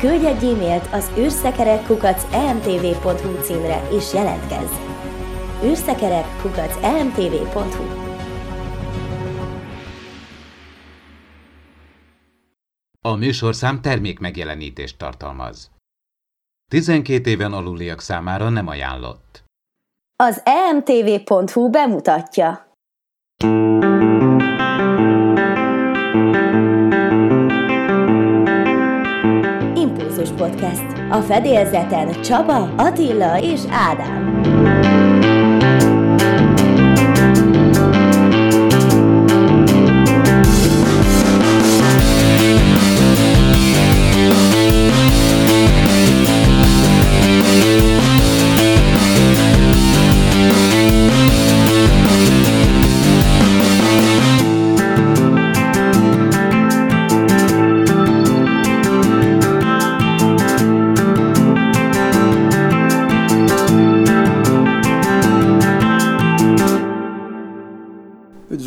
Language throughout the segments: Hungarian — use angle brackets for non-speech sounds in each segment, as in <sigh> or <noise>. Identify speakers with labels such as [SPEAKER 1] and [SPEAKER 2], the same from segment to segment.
[SPEAKER 1] Küldj egy e-mailt az űrszekerekkukac.emtv.hu címre és jelentkezz! űrszekerekkukac.emtv.hu
[SPEAKER 2] A műsorszám termék megjelenítést tartalmaz. 12 éven aluliak számára nem ajánlott.
[SPEAKER 1] Az emtv.hu bemutatja. A fedélzeten Csaba, Attila és Ádám.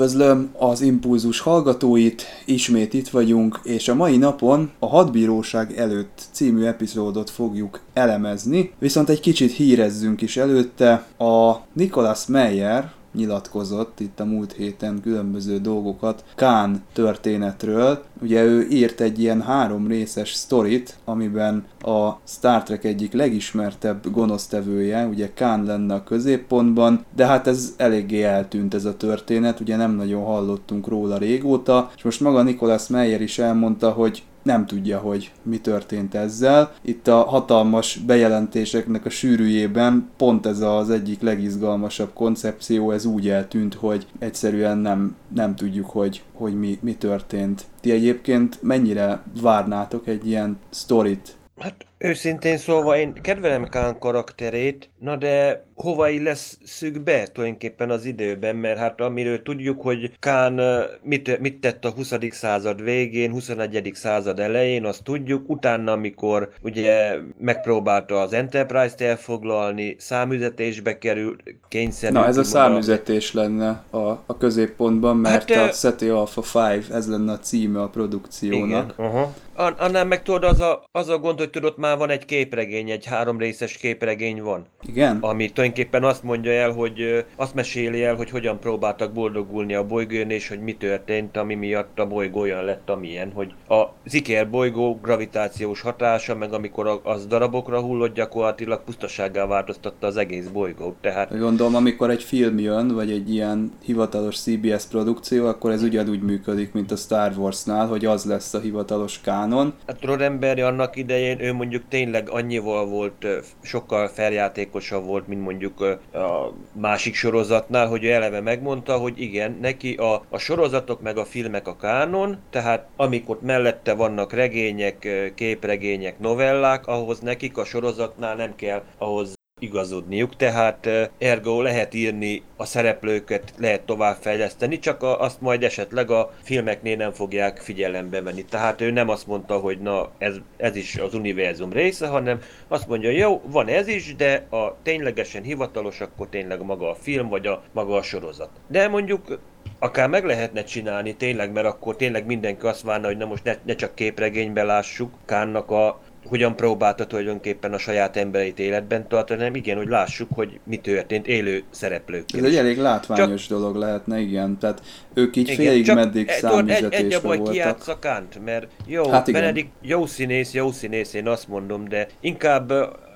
[SPEAKER 3] Üdvözlöm az Impulzus hallgatóit, ismét itt vagyunk, és a mai napon a Hadbíróság előtt című epizódot fogjuk elemezni, viszont egy kicsit hírezzünk is előtte. A Nicholas Meyer, nyilatkozott itt a múlt héten különböző dolgokat Kán történetről. Ugye ő írt egy ilyen három részes sztorit, amiben a Star Trek egyik legismertebb gonosztevője, ugye Kán lenne a középpontban, de hát ez eléggé eltűnt ez a történet, ugye nem nagyon hallottunk róla régóta, és most maga Nicholas Meyer is elmondta, hogy nem tudja, hogy mi történt ezzel. Itt a hatalmas bejelentéseknek a sűrűjében pont ez az egyik legizgalmasabb koncepció, ez úgy eltűnt, hogy egyszerűen nem, nem tudjuk, hogy, hogy mi, mi történt. Ti egyébként mennyire várnátok egy ilyen sztorit?
[SPEAKER 4] Hát őszintén szólva én kedvelem Kán karakterét, na de hova illeszük be tulajdonképpen az időben, mert hát amiről tudjuk, hogy Kán mit, mit tett a 20. század végén, 21. század elején, azt tudjuk, utána, amikor ugye megpróbálta az Enterprise-t elfoglalni, számüzetésbe került, kényszerű.
[SPEAKER 3] Na ez a számüzetés lenne a, a középpontban, mert hát, a SETI Alpha 5, ez lenne a címe a produkciónak.
[SPEAKER 4] Igen, uh-huh. Annál meg tudod, az a, az a gond, hogy tudod, már van egy képregény, egy három részes képregény van.
[SPEAKER 3] Igen?
[SPEAKER 4] Ami tulajdonképpen azt mondja el, hogy azt meséli el, hogy hogyan próbáltak boldogulni a bolygón, és hogy mi történt, ami miatt a bolygó olyan lett, amilyen, hogy a Ziker bolygó gravitációs hatása, meg amikor az darabokra hullott, gyakorlatilag pusztasággá változtatta az egész bolygót. Tehát...
[SPEAKER 3] Gondolom, amikor egy film jön, vagy egy ilyen hivatalos CBS produkció, akkor ez ugyanúgy működik, mint a Star Warsnál, hogy az lesz a hivatalos kánon.
[SPEAKER 4] Hát Roddenberry annak idején, ő mondjuk tényleg annyival volt, sokkal feljátékosabb volt, mint mondjuk a másik sorozatnál, hogy ő eleve megmondta, hogy igen, neki a, a sorozatok meg a filmek a kánon, tehát amikor mellette vannak regények, képregények, novellák, ahhoz nekik a sorozatnál nem kell ahhoz igazodniuk, tehát ergo lehet írni a szereplőket, lehet továbbfejleszteni, csak azt majd esetleg a filmeknél nem fogják figyelembe venni. Tehát ő nem azt mondta, hogy na ez, ez is az univerzum része, hanem azt mondja, jó, van ez is, de a ténylegesen hivatalos, akkor tényleg maga a film, vagy a maga a sorozat. De mondjuk akár meg lehetne csinálni tényleg, mert akkor tényleg mindenki azt várna, hogy na most ne, ne csak képregénybe lássuk Kánnak a hogyan próbálta tulajdonképpen a saját embereit életben tartani, hanem igen, hogy lássuk, hogy mi történt élő szereplők.
[SPEAKER 3] Ez egy elég látványos csak, dolog lehetne, igen. Tehát ők így igen, félig csak meddig számüzetésre
[SPEAKER 4] egy, egy a baj kiátsza Kant, mert jó, hát Benedikt jó színész, jó színész, én azt mondom, de inkább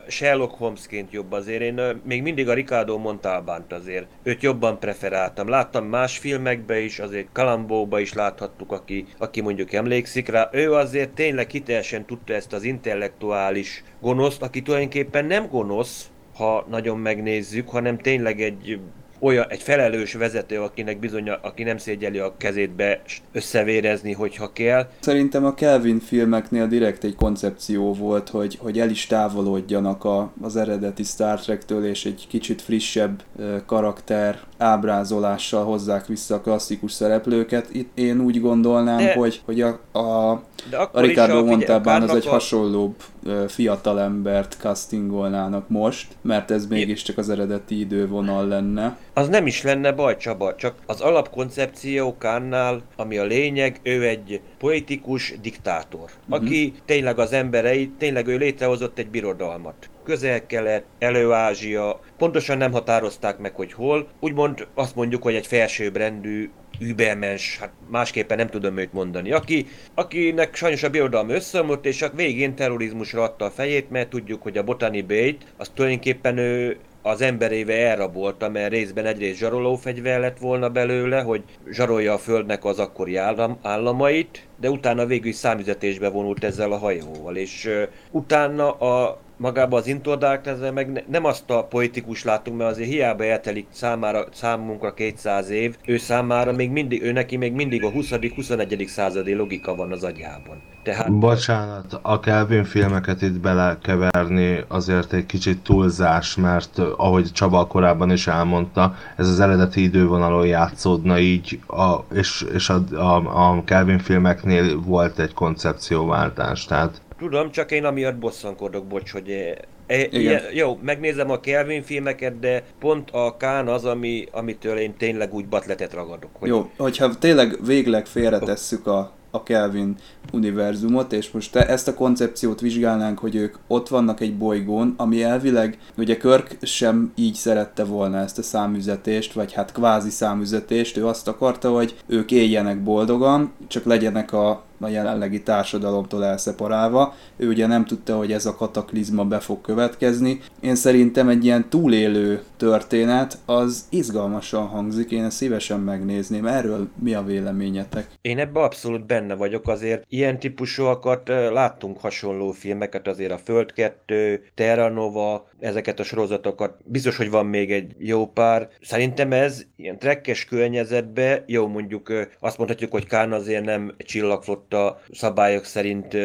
[SPEAKER 4] Sherlock Holmesként jobb azért. Én még mindig a Ricardo Montalbánt azért. Őt jobban preferáltam. Láttam más filmekbe is, azért Kalambóba is láthattuk, aki, aki mondjuk emlékszik rá. Ő azért tényleg hitelesen tudta ezt az intellektuális gonoszt, aki tulajdonképpen nem gonosz, ha nagyon megnézzük, hanem tényleg egy olyan egy felelős vezető, akinek bizony, aki nem szégyeli a kezétbe összevérezni, hogyha kell.
[SPEAKER 3] Szerintem a Kelvin filmeknél direkt egy koncepció volt, hogy, hogy el is távolodjanak a, az eredeti Star Trek-től, és egy kicsit frissebb karakter ábrázolással hozzák vissza a klasszikus szereplőket. Itt én úgy gondolnám, de, hogy, hogy a, a, a Ricardo Montalbán az egy a... hasonlóbb fiatalembert castingolnának most, mert ez mégiscsak az eredeti idővonal lenne.
[SPEAKER 4] Az nem is lenne baj, Csaba, csak az alapkoncepció Kánnál, ami a lényeg, ő egy politikus diktátor, uh-huh. aki tényleg az emberei, tényleg ő létrehozott egy birodalmat. Közel-kelet, Elő-Ázsia, pontosan nem határozták meg, hogy hol. Úgymond azt mondjuk, hogy egy felsőbbrendű übermens, hát másképpen nem tudom őt mondani, aki, akinek sajnos a birodalom összeomlott, és a végén terrorizmusra adta a fejét, mert tudjuk, hogy a Botany Bay-t, az tulajdonképpen ő az emberéve elrabolta, mert részben egyrészt zsarolófegyver lett volna belőle, hogy zsarolja a földnek az akkori állam, államait, de utána végül is számüzetésbe vonult ezzel a hajóval, és uh, utána a magába az Into darkness meg ne, nem azt a politikus látunk, mert azért hiába eltelik számára, számunkra 200 év, ő számára még mindig, ő neki még mindig a 20.-21. századi logika van az agyában.
[SPEAKER 5] Tehát... Bocsánat, a Kelvin filmeket itt belekeverni azért egy kicsit túlzás, mert ahogy Csaba korábban is elmondta, ez az eredeti idővonalon játszódna így, a, és, és a, a, a Kelvin filmeknél volt egy koncepcióváltás, tehát
[SPEAKER 4] Tudom, csak én amiatt bosszankodok, bocs, hogy E, ilyen, jó, megnézem a Kelvin filmeket, de pont a Kán az, ami, amitől én tényleg úgy batletet ragadok.
[SPEAKER 3] Hogy... Jó, hogyha tényleg végleg félretesszük a, a Kelvin univerzumot, és most te ezt a koncepciót vizsgálnánk, hogy ők ott vannak egy bolygón, ami elvileg, ugye Körk sem így szerette volna ezt a számüzetést, vagy hát kvázi számüzetést, ő azt akarta, hogy ők éljenek boldogan, csak legyenek a a jelenlegi társadalomtól elszeparálva. Ő ugye nem tudta, hogy ez a kataklizma be fog következni. Én szerintem egy ilyen túlélő történet az izgalmasan hangzik, én ezt szívesen megnézném. Erről mi a véleményetek?
[SPEAKER 4] Én ebbe abszolút benne vagyok, azért ilyen típusúakat láttunk hasonló filmeket, azért a Föld 2, Terra Nova, ezeket a sorozatokat. Biztos, hogy van még egy jó pár. Szerintem ez ilyen trekkes környezetbe, jó mondjuk azt mondhatjuk, hogy Kán azért nem csillagflotta szabályok szerint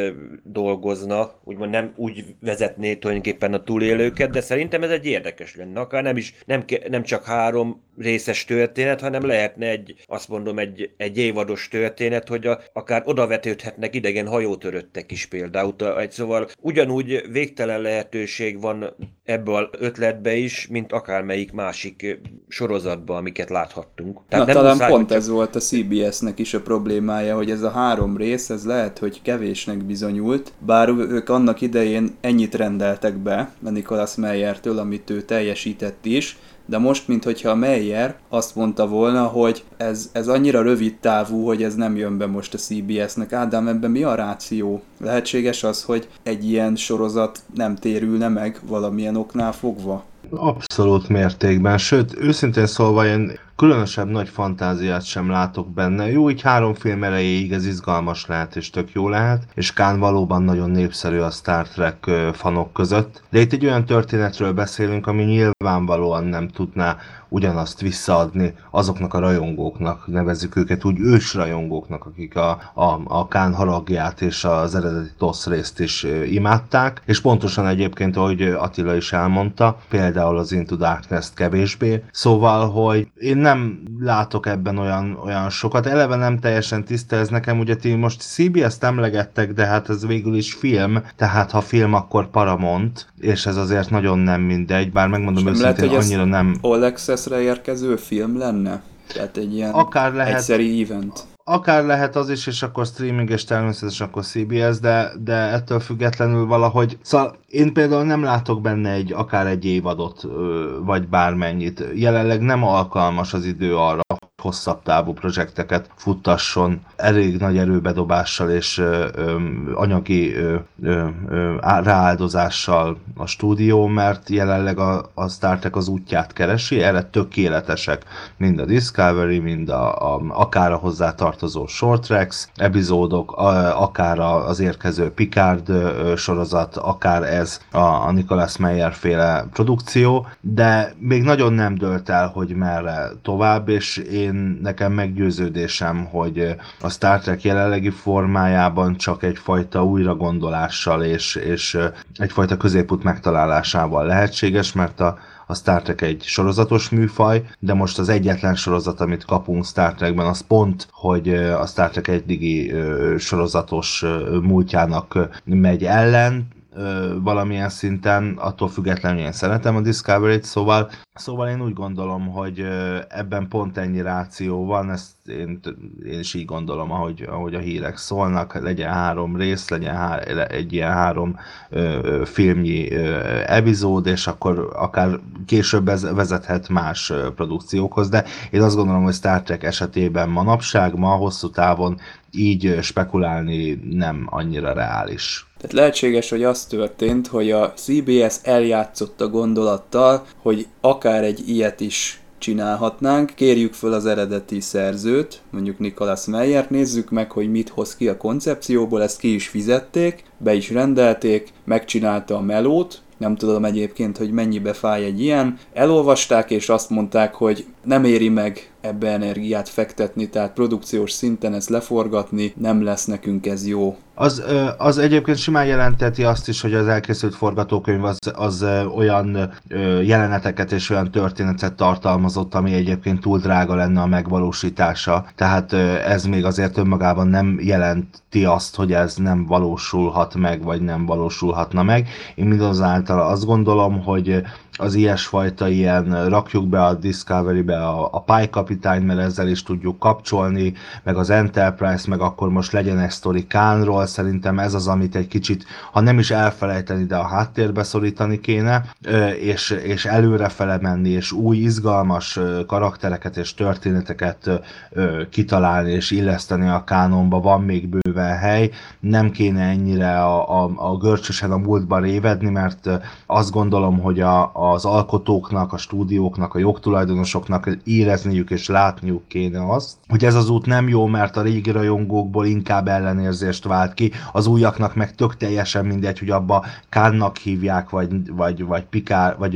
[SPEAKER 4] dolgozna, úgymond nem úgy vezetné tulajdonképpen a túlélőket, de szerintem ez egy érdekes lenne. Akár nem is, nem, nem csak három részes történet, hanem lehetne egy, azt mondom, egy, egy évados történet, hogy a, akár odavetődhetnek idegen hajótöröttek is például. Egy, szóval ugyanúgy végtelen lehetőség van ebből ötletbe is, mint akármelyik másik sorozatban, amiket láthattunk.
[SPEAKER 3] Tehát Na, nem talán muszáj, pont csak... ez volt a CBS-nek is a problémája, hogy ez a három rész, ez lehet, hogy kevésnek bizonyult, bár ők annak idején ennyit rendeltek be a Nicholas Meyertől, amit ő teljesített is, de most, mintha a Meyer azt mondta volna, hogy ez, ez annyira rövid távú, hogy ez nem jön be most a CBS-nek. Ádám, ebben mi a ráció? Lehetséges az, hogy egy ilyen sorozat nem térülne meg valamilyen oknál fogva?
[SPEAKER 5] Abszolút mértékben, sőt, őszintén szólva én különösebb nagy fantáziát sem látok benne. Jó, így három film erejéig ez izgalmas lehet és tök jó lehet, és Kán valóban nagyon népszerű a Star Trek fanok között. De itt egy olyan történetről beszélünk, ami nyilvánvalóan nem tudná ugyanazt visszaadni azoknak a rajongóknak, nevezzük őket úgy ősrajongóknak, akik a, a, a Kán haragját és az eredeti TOSZ részt is imádták, és pontosan egyébként, ahogy Attila is elmondta, például az Into Darkness kevésbé, szóval, hogy én nem látok ebben olyan, olyan sokat, eleve nem teljesen tiszta ez nekem, ugye ti most CBS-t emlegettek, de hát ez végül is film, tehát ha film, akkor Paramount, és ez azért nagyon nem mindegy, bár megmondom őszintén, annyira nem...
[SPEAKER 3] All Access-re érkező film lenne? Tehát egy ilyen Akár lehet, egyszeri event.
[SPEAKER 5] Akár lehet az is, és akkor streaming, és természetesen akkor CBS, de, de ettől függetlenül valahogy... Szóval én például nem látok benne egy, akár egy évadot, vagy bármennyit. Jelenleg nem alkalmas az idő arra, hosszabb távú projekteket futtasson elég nagy erőbedobással és ö, ö, anyagi ö, ö, ö, rááldozással a stúdió, mert jelenleg a, a Star Trek az útját keresi, erre tökéletesek mind a Discovery, mind a, a akár a hozzá tartozó short tracks, epizódok, a, akár az érkező Picard sorozat, akár ez a, a Nicholas Meyer féle produkció, de még nagyon nem dölt el, hogy merre tovább, és én nekem meggyőződésem, hogy a Star Trek jelenlegi formájában csak egyfajta újragondolással és, és egyfajta középút megtalálásával lehetséges, mert a, a Star Trek egy sorozatos műfaj, de most az egyetlen sorozat, amit kapunk Star Trekben, az pont, hogy a Star Trek eddigi sorozatos múltjának megy ellen, valamilyen szinten, attól függetlenül én szeretem a Discovery-t, szóval, szóval én úgy gondolom, hogy ebben pont ennyi ráció van, ezt én, én is így gondolom, ahogy, ahogy a hírek szólnak, legyen három rész, legyen há, egy ilyen három ö, filmnyi ö, epizód, és akkor akár később ez vezethet más ö, produkciókhoz, de én azt gondolom, hogy Star Trek esetében manapság, ma hosszú távon így spekulálni nem annyira reális.
[SPEAKER 3] Tehát lehetséges, hogy az történt, hogy a CBS eljátszott a gondolattal, hogy akár egy ilyet is csinálhatnánk. Kérjük föl az eredeti szerzőt, mondjuk Nicholas Meyer, nézzük meg, hogy mit hoz ki a koncepcióból, ezt ki is fizették, be is rendelték, megcsinálta a melót, nem tudom egyébként, hogy mennyibe fáj egy ilyen. Elolvasták és azt mondták, hogy nem éri meg ebbe energiát fektetni, tehát produkciós szinten ezt leforgatni, nem lesz nekünk ez jó.
[SPEAKER 5] Az, az egyébként simán jelenteti azt is, hogy az elkészült forgatókönyv az, az olyan jeleneteket és olyan történetet tartalmazott, ami egyébként túl drága lenne a megvalósítása. Tehát ez még azért önmagában nem jelenti azt, hogy ez nem valósulhat meg, vagy nem valósulhatna meg. Én mindazáltal azt gondolom, hogy az ilyesfajta ilyen rakjuk be a Discovery-be a, a Pi kapitány, mert ezzel is tudjuk kapcsolni, meg az Enterprise, meg akkor most legyen egy sztori Kánról, szerintem ez az, amit egy kicsit, ha nem is elfelejteni, de a háttérbe szorítani kéne, és, és előrefele menni, és új izgalmas karaktereket és történeteket kitalálni és illeszteni a kánonba, van még bőven hely, nem kéne ennyire a, a, a görcsösen a múltba révedni, mert azt gondolom, hogy a, az alkotóknak, a stúdióknak, a jogtulajdonosoknak érezniük és látniuk kéne azt, hogy ez az út nem jó, mert a régi rajongókból inkább ellenérzést vált ki, az újaknak meg tök teljesen mindegy, hogy abba Kánnak hívják, vagy, vagy, vagy Pikár, vagy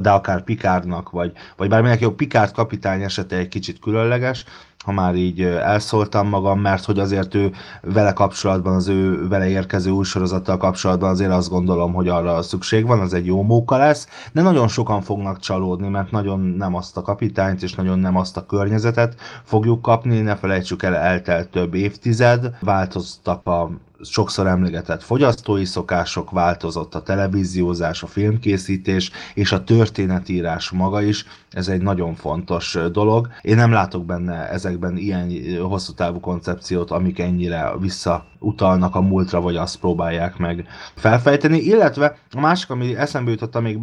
[SPEAKER 5] de akár Pikárnak, vagy, vagy bárminek jó, Pikárd kapitány esete egy kicsit különleges, ha már így elszóltam magam, mert hogy azért ő vele kapcsolatban, az ő vele érkező új sorozattal kapcsolatban azért azt gondolom, hogy arra szükség van, az egy jó móka lesz, de nagyon sokan fognak csalódni, mert nagyon nem azt a kapitányt és nagyon nem azt a környezetet fogjuk kapni, ne felejtsük el, eltelt több évtized, változtak a sokszor emlegetett fogyasztói szokások, változott a televíziózás, a filmkészítés és a történetírás maga is, ez egy nagyon fontos dolog. Én nem látok benne ezekben ilyen hosszú távú koncepciót, amik ennyire visszautalnak a múltra, vagy azt próbálják meg felfejteni. Illetve a másik, ami eszembe jutott, amíg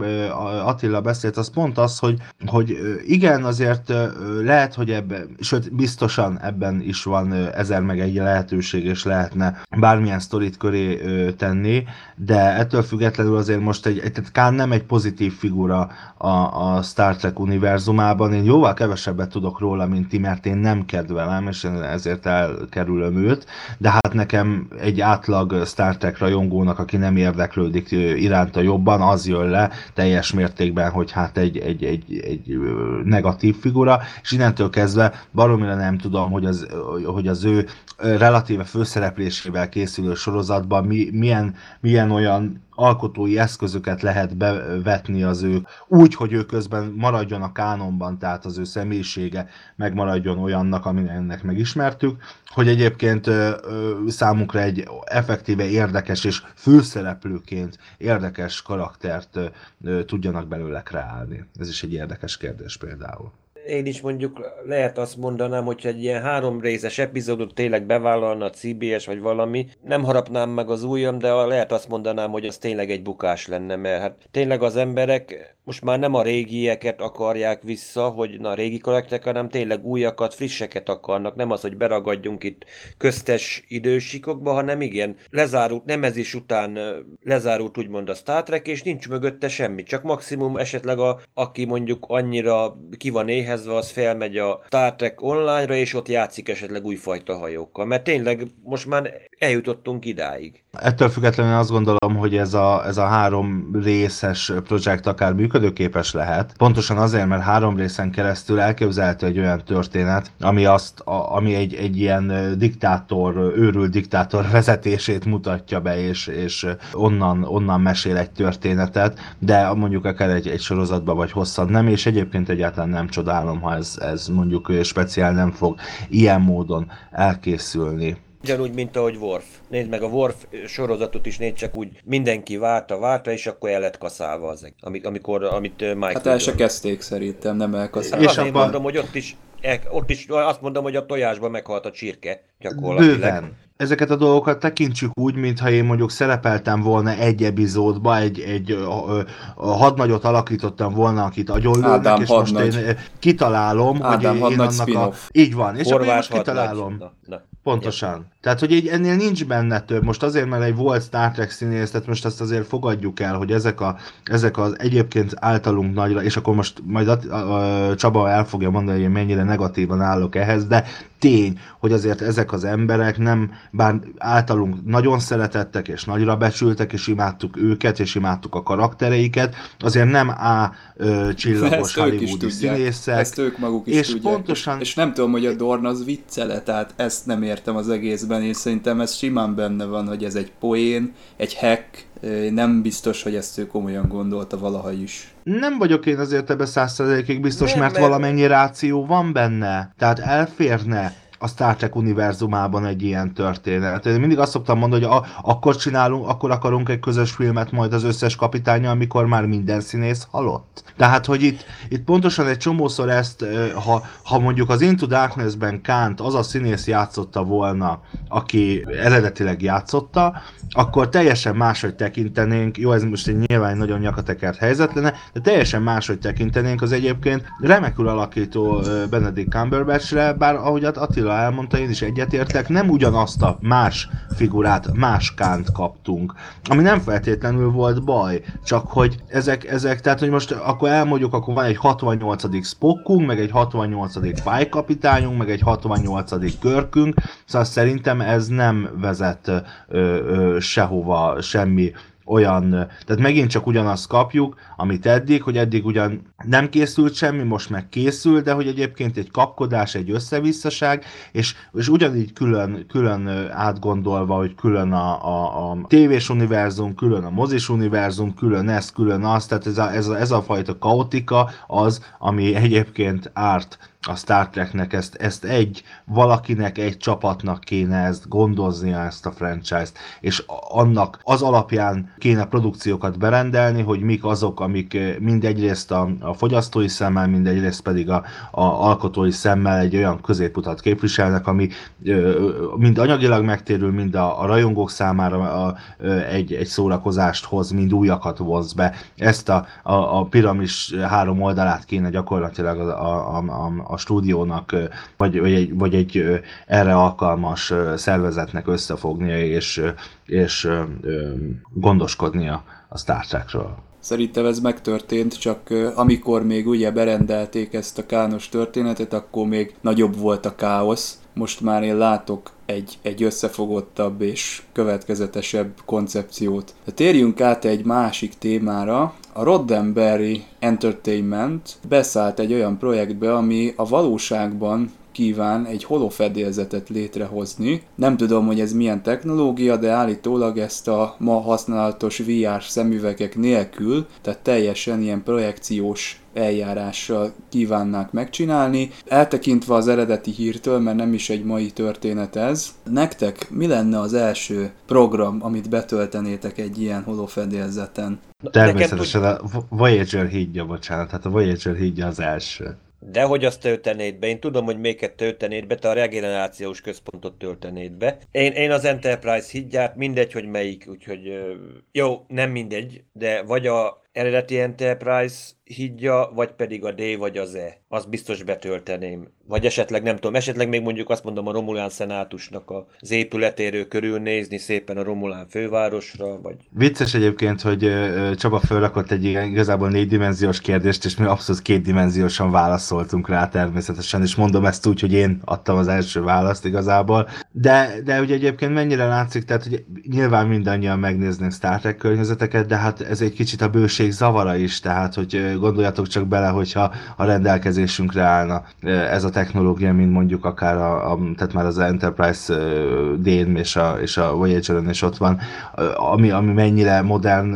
[SPEAKER 5] Attila beszélt, az pont az, hogy, hogy igen, azért lehet, hogy ebben, sőt, biztosan ebben is van ezer meg egy lehetőség, és lehetne bármilyen sztorit köré tenni, de ettől függetlenül azért most egy, tehát Kán nem egy pozitív figura a, a Star Trek univerzumában én jóval kevesebbet tudok róla, mint ti, mert én nem kedvelem, és ezért elkerülöm őt, de hát nekem egy átlag Star Trek rajongónak, aki nem érdeklődik iránta jobban, az jön le teljes mértékben, hogy hát egy, egy, egy, egy negatív figura, és innentől kezdve baromira nem tudom, hogy az, hogy az ő relatíve főszereplésével készülő sorozatban mi, milyen, milyen olyan alkotói eszközöket lehet bevetni az ő, úgy, hogy ő közben maradjon a kánonban, tehát az ő személyisége megmaradjon olyannak, amin ennek megismertük, hogy egyébként számunkra egy effektíve érdekes és főszereplőként érdekes karaktert tudjanak belőle kreálni. Ez is egy érdekes kérdés például
[SPEAKER 4] én is mondjuk lehet azt mondanám, hogy egy ilyen három részes epizódot tényleg bevállalna a CBS vagy valami, nem harapnám meg az ujjam, de lehet azt mondanám, hogy az tényleg egy bukás lenne, mert hát tényleg az emberek most már nem a régieket akarják vissza, hogy na régi kollektek, hanem tényleg újakat, frisseket akarnak, nem az, hogy beragadjunk itt köztes idősikokba, hanem igen, lezárult, nem ez is után lezárult úgymond a Star Trek, és nincs mögötte semmi, csak maximum esetleg a, aki mondjuk annyira ki van éhezve, az felmegy a Star Trek online-ra, és ott játszik esetleg újfajta hajókkal, mert tényleg most már eljutottunk idáig.
[SPEAKER 5] Ettől függetlenül azt gondolom, hogy ez a, ez a három részes projekt akár működőképes lehet. Pontosan azért, mert három részen keresztül elképzelhető egy olyan történet, ami, azt, a, ami egy, egy ilyen diktátor, őrült diktátor <laughs> vezetését mutatja be, és, és onnan, onnan mesél egy történetet, de mondjuk akár egy, egy sorozatban vagy hosszabb nem, és egyébként egyáltalán nem csodálom, ha ez, ez mondjuk speciál nem fog ilyen módon elkészülni.
[SPEAKER 4] Ugyanúgy, mint ahogy Worf. Nézd meg a Worf sorozatot is, nézd csak úgy mindenki várta, várta, és akkor el lett kaszálva az, amit, amikor, amit Mike
[SPEAKER 3] Hát el se kezdték szerintem, nem elkaszálva.
[SPEAKER 4] És abban... mondom, hogy ott is, ott is azt mondom, hogy a tojásban meghalt a csirke, gyakorlatilag.
[SPEAKER 5] Bőven ezeket a dolgokat tekintsük úgy, mintha én mondjuk szerepeltem volna egy epizódba, egy, egy a, a hadnagyot alakítottam volna, akit agyonlőnek, Ádám és hadnagy. most én kitalálom, Ádám hogy én annak a... Így van, és akkor én most kitalálom. Na, na. Pontosan. Igen. Tehát, hogy így ennél nincs benne több. Most azért, mert egy volt Star Trek színész, tehát most azt azért fogadjuk el, hogy ezek, a, ezek az egyébként általunk nagyra, és akkor most majd a, a, a, Csaba el fogja mondani, hogy mennyire negatívan állok ehhez, de tény, hogy azért ezek az emberek nem, bár általunk nagyon szeretettek, és nagyra becsültek, és imádtuk őket, és imádtuk a karaktereiket, azért nem A ö, csillagos hollywoodi színészek.
[SPEAKER 3] Ezt ők maguk is és tudják. Pontosan... És, nem tudom, hogy a Dorn az viccele, tehát ezt nem értem az egészben, és szerintem ez simán benne van, hogy ez egy poén, egy hack, nem biztos, hogy ezt ő komolyan gondolta valaha is.
[SPEAKER 5] Nem vagyok én azért ebbe százszerzelékig biztos, nem, mert, mert valamennyi ráció van benne. Tehát elférne a Star Trek univerzumában egy ilyen történet. Én mindig azt szoktam mondani, hogy a, akkor csinálunk, akkor akarunk egy közös filmet majd az összes kapitánya, amikor már minden színész halott. Tehát, hogy itt, itt pontosan egy csomószor ezt, ha, ha mondjuk az Into Darkness-ben Kant az a színész játszotta volna, aki eredetileg játszotta, akkor teljesen máshogy tekintenénk, jó, ez most egy nyilván nagyon nyakatekert helyzet lenne, de teljesen máshogy tekintenénk az egyébként remekül alakító Benedict Cumberbatchre, bár ahogy Attila elmondta, én is egyetértek, nem ugyanazt a más figurát, más kánt kaptunk, ami nem feltétlenül volt baj, csak hogy ezek, ezek tehát hogy most akkor elmondjuk, akkor van egy 68. Spockunk, meg egy 68. Pike kapitányunk, meg egy 68. körkünk, szóval szerintem ez nem vezet ö, ö, sehova, semmi olyan, tehát megint csak ugyanazt kapjuk, amit eddig, hogy eddig ugyan nem készült semmi, most meg készül, de hogy egyébként egy kapkodás, egy összevisszaság, és, és ugyanígy külön, külön átgondolva, hogy külön a, a, a tévés univerzum, külön a mozis univerzum, külön ez, külön az, tehát ez a, ez a, ez a fajta kaotika az, ami egyébként árt a Star Treknek ezt, ezt egy valakinek, egy csapatnak kéne ezt gondoznia, ezt a franchise-t, és annak az alapján kéne produkciókat berendelni, hogy mik azok, amik eh, mind egyrészt a, a fogyasztói szemmel, mind egyrészt pedig a, a alkotói szemmel egy olyan középutat képviselnek, ami mind anyagilag megtérül, mind a, a rajongók számára a, egy, egy szórakozást hoz, mind újakat vonz be. Ezt a, a, a piramis három oldalát kéne gyakorlatilag a, a, a, a stúdiónak, vagy, vagy, egy, vagy egy erre alkalmas szervezetnek összefognia, és, és gondoskodnia a Star Trekről.
[SPEAKER 3] Szerintem ez megtörtént, csak amikor még ugye berendelték ezt a kános történetet, akkor még nagyobb volt a káosz. Most már én látok egy, egy összefogottabb és következetesebb koncepciót. De térjünk át egy másik témára. A Roddenberry Entertainment beszállt egy olyan projektbe, ami a valóságban kíván egy holofedélzetet létrehozni. Nem tudom, hogy ez milyen technológia, de állítólag ezt a ma használatos VR szemüvegek nélkül, tehát teljesen ilyen projekciós eljárással kívánnák megcsinálni. Eltekintve az eredeti hírtől, mert nem is egy mai történet ez, nektek mi lenne az első program, amit betöltenétek egy ilyen holofedélzeten?
[SPEAKER 5] Természetesen a Voyager hídja, bocsánat, hát a Voyager hídja az első.
[SPEAKER 4] De hogy azt töltenéd be? Én tudom, hogy melyiket töltenéd be, te a regenerációs központot töltenéd be. Én, én az Enterprise hídját, mindegy, hogy melyik, úgyhogy jó, nem mindegy, de vagy a eredeti Enterprise hídja, vagy pedig a D vagy az E. Azt biztos betölteném. Vagy esetleg nem tudom, esetleg még mondjuk azt mondom a Romulán szenátusnak az épületéről körülnézni szépen a Romulán fővárosra, vagy...
[SPEAKER 5] Vicces egyébként, hogy Csaba felrakott egy igazából négydimenziós kérdést, és mi abszolút kétdimenziósan válaszoltunk rá természetesen, és mondom ezt úgy, hogy én adtam az első választ igazából. De, de ugye egyébként mennyire látszik, tehát hogy nyilván mindannyian megnéznénk Star Trek környezeteket, de hát ez egy kicsit a bőség zavara is, tehát hogy gondoljatok csak bele, hogyha a rendelkezésünkre állna ez a technológia, mint mondjuk akár a, a tehát már az Enterprise D-n és a, és a Voyager-ön is ott van, ami, ami mennyire modern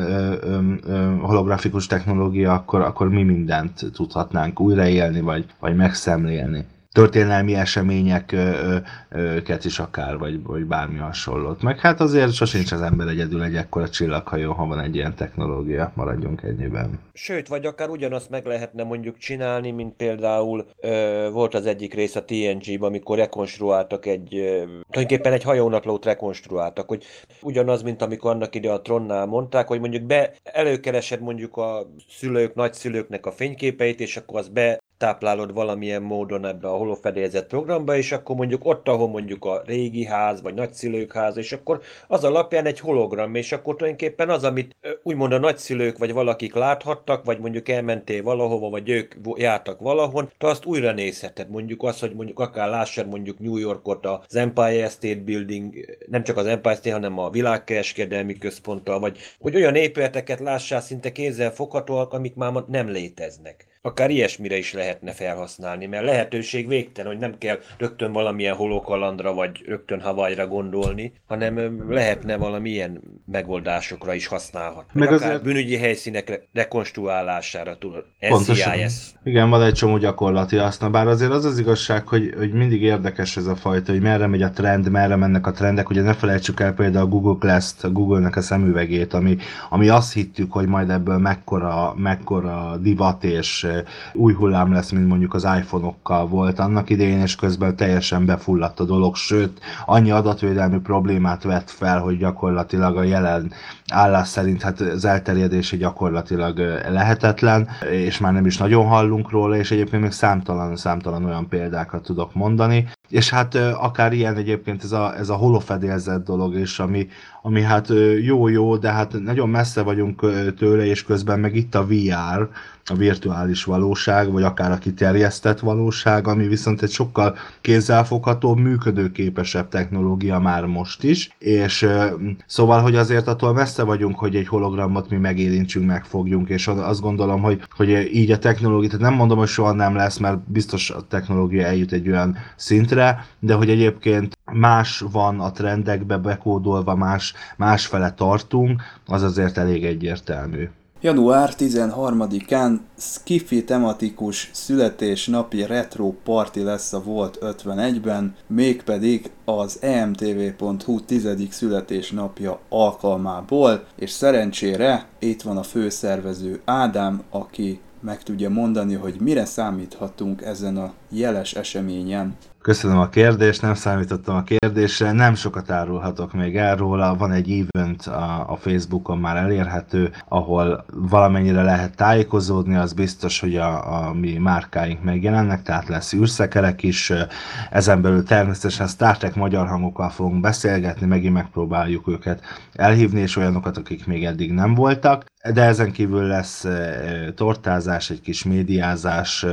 [SPEAKER 5] holografikus technológia, akkor, akkor mi mindent tudhatnánk újraélni, vagy, vagy megszemlélni történelmi eseményeket is akár, vagy, vagy bármi hasonlót. Meg hát azért sosincs az ember egyedül egy ekkora csillaghajó, ha van egy ilyen technológia, maradjunk ennyiben.
[SPEAKER 4] Sőt, vagy akár ugyanazt meg lehetne mondjuk csinálni, mint például ö, volt az egyik rész a TNG-ben, amikor rekonstruáltak egy, ö, tulajdonképpen egy hajónaplót rekonstruáltak, hogy ugyanaz, mint amikor annak ide a Tronnál mondták, hogy mondjuk be előkeresed mondjuk a szülők, nagyszülőknek a fényképeit, és akkor az be táplálod valamilyen módon ebbe a holofedélzett programba, és akkor mondjuk ott, ahol mondjuk a régi ház, vagy nagyszülők ház, és akkor az alapján egy hologram, és akkor tulajdonképpen az, amit úgymond a nagyszülők vagy valakik láthattak, vagy mondjuk elmentél valahova, vagy ők jártak valahon, te azt újra nézheted. Mondjuk az, hogy mondjuk akár lássad mondjuk New Yorkot az Empire State Building, nem csak az Empire State, hanem a világkereskedelmi központtal, vagy hogy olyan épületeket lássál szinte kézzel foghatóak, amik már nem léteznek akár ilyesmire is lehetne felhasználni, mert lehetőség végtelen, hogy nem kell rögtön valamilyen holokalandra vagy rögtön Havajra gondolni, hanem lehetne valamilyen megoldásokra is használhatni. Meg akár azért... bűnügyi helyszínek rekonstruálására tudod. NCIS.
[SPEAKER 5] Igen, van egy csomó gyakorlati haszna, bár azért az az igazság, hogy, hogy mindig érdekes ez a fajta, hogy merre megy a trend, merre mennek a trendek. Ugye ne felejtsük el például a Google Glass-t, a Google-nek a szemüvegét, ami, ami azt hittük, hogy majd ebből mekkora, mekkora divat és új hullám lesz, mint mondjuk az iPhone-okkal volt annak idején, és közben teljesen befulladt a dolog, sőt, annyi adatvédelmi problémát vett fel, hogy gyakorlatilag a jelen állás szerint hát az elterjedése gyakorlatilag lehetetlen, és már nem is nagyon hallunk róla, és egyébként még számtalan, számtalan olyan példákat tudok mondani. És hát akár ilyen egyébként ez a, ez a holofedélzett dolog is, ami, ami hát jó-jó, de hát nagyon messze vagyunk tőle, és közben meg itt a VR, a virtuális valóság, vagy akár a kiterjesztett valóság, ami viszont egy sokkal kézzelfoghatóbb, működőképesebb technológia már most is, és szóval, hogy azért attól messze vagyunk, hogy egy hologramot mi megérintsünk, megfogjunk, és azt gondolom, hogy, hogy így a technológia, tehát nem mondom, hogy soha nem lesz, mert biztos a technológia eljut egy olyan szintre, de hogy egyébként más van a trendekbe bekódolva, más, másfele tartunk, az azért elég egyértelmű.
[SPEAKER 3] Január 13-án Skiffy tematikus születésnapi retro party lesz a Volt 51-ben, mégpedig az emtv.hu 10. születésnapja alkalmából, és szerencsére itt van a főszervező Ádám, aki meg tudja mondani, hogy mire számíthatunk ezen a jeles eseményen.
[SPEAKER 5] Köszönöm a kérdést, nem számítottam a kérdésre, nem sokat árulhatok még erről, van egy event a, a Facebookon már elérhető, ahol valamennyire lehet tájékozódni, az biztos, hogy a, a mi márkáink megjelennek, tehát lesz űrszekerek is, ezen belül természetesen Star Trek magyar hangokkal fogunk beszélgetni, megint megpróbáljuk őket elhívni, és olyanokat, akik még eddig nem voltak. De ezen kívül lesz tortázás, egy kis médiázás,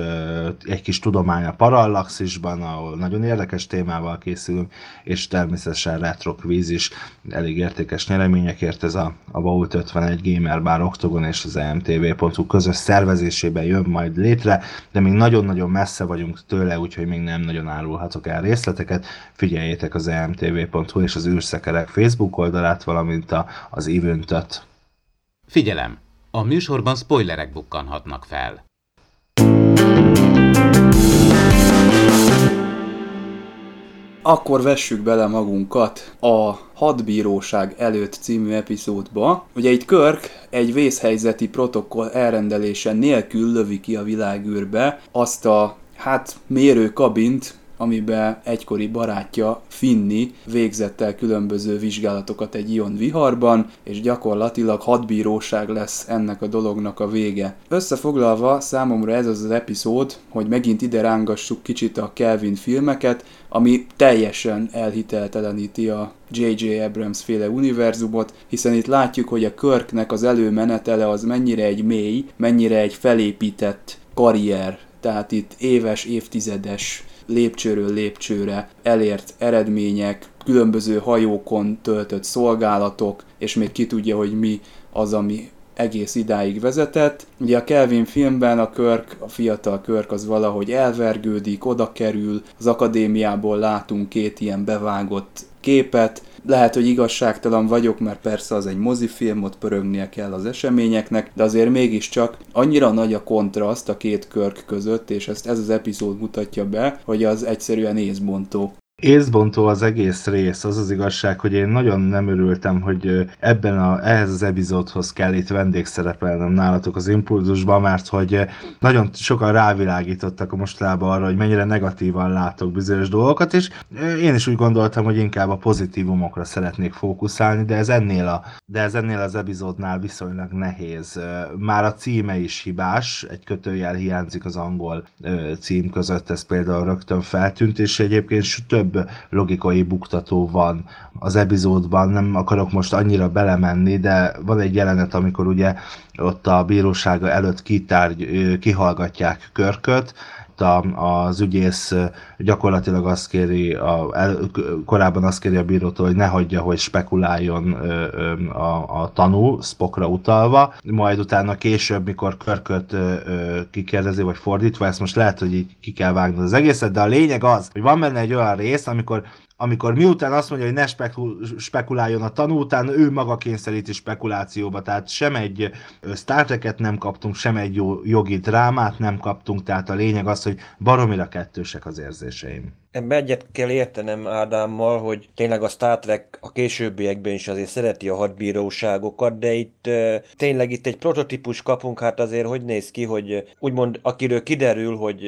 [SPEAKER 5] egy kis tudomány a Parallaxisban, ahol nagyon érdekes témával készülünk, és természetesen retro is, elég értékes nyereményekért ez a, a Vault 51 Gamer Bar Octogon és az emtv.hu közös szervezésében jön majd létre, de még nagyon-nagyon messze vagyunk tőle, úgyhogy még nem nagyon árulhatok el részleteket. Figyeljétek az emtv.hu és az űrszekerek Facebook oldalát, valamint a, az event
[SPEAKER 2] Figyelem! A műsorban spoilerek bukkanhatnak fel.
[SPEAKER 3] Akkor vessük bele magunkat a Hadbíróság előtt című epizódba. Ugye itt Körk egy vészhelyzeti protokoll elrendelése nélkül lövi ki a világűrbe azt a hát mérőkabint, amiben egykori barátja Finni végzett el különböző vizsgálatokat egy ion viharban, és gyakorlatilag hadbíróság lesz ennek a dolognak a vége. Összefoglalva számomra ez az az epizód, hogy megint ide rángassuk kicsit a Kelvin filmeket, ami teljesen elhitelteleníti a J.J. Abrams féle univerzumot, hiszen itt látjuk, hogy a Körknek az előmenetele az mennyire egy mély, mennyire egy felépített karrier, tehát itt éves, évtizedes lépcsőről lépcsőre elért eredmények, különböző hajókon töltött szolgálatok, és még ki tudja, hogy mi az, ami egész idáig vezetett. Ugye a Kelvin filmben a Körk, a fiatal Körk az valahogy elvergődik, oda kerül, az akadémiából látunk két ilyen bevágott képet, lehet, hogy igazságtalan vagyok, mert persze az egy mozifilm, ott pörögnie kell az eseményeknek, de azért mégiscsak annyira nagy a kontraszt a két körk között, és ezt ez az epizód mutatja be, hogy az egyszerűen észbontó.
[SPEAKER 5] Észbontó az egész rész, az az igazság, hogy én nagyon nem örültem, hogy ebben a, ehhez az epizódhoz kell itt vendégszerepelnem nálatok az impulzusban, mert hogy nagyon sokan rávilágítottak a mostanában arra, hogy mennyire negatívan látok bizonyos dolgokat, és én is úgy gondoltam, hogy inkább a pozitívumokra szeretnék fókuszálni, de ez ennél, a, de ez ennél az epizódnál viszonylag nehéz. Már a címe is hibás, egy kötőjel hiányzik az angol cím között, ez például rögtön feltűnt, és egyébként több több logikai buktató van az epizódban, nem akarok most annyira belemenni, de van egy jelenet, amikor ugye ott a bírósága előtt kitárgy, kihallgatják Körköt, a, az ügyész gyakorlatilag azt kéri, a, el, korábban azt kéri a bírótól, hogy ne hagyja, hogy spekuláljon a, a tanú, Spokra utalva, majd utána később, mikor Körköt kikérdezi, vagy fordítva, ezt most lehet, hogy így ki kell vágni az egészet, de a lényeg az, hogy van benne egy olyan rész, amikor amikor miután azt mondja, hogy ne spekul- spekuláljon a tanú, utána ő maga kényszeríti spekulációba, tehát sem egy Star Trek-et nem kaptunk, sem egy jogi drámát nem kaptunk, tehát a lényeg az, hogy baromira kettősek az érzéseim.
[SPEAKER 4] Ebben egyet kell értenem Ádámmal, hogy tényleg a Star Trek a későbbiekben is azért szereti a hadbíróságokat, de itt tényleg itt egy prototípus kapunk, hát azért hogy néz ki, hogy úgymond akiről kiderül, hogy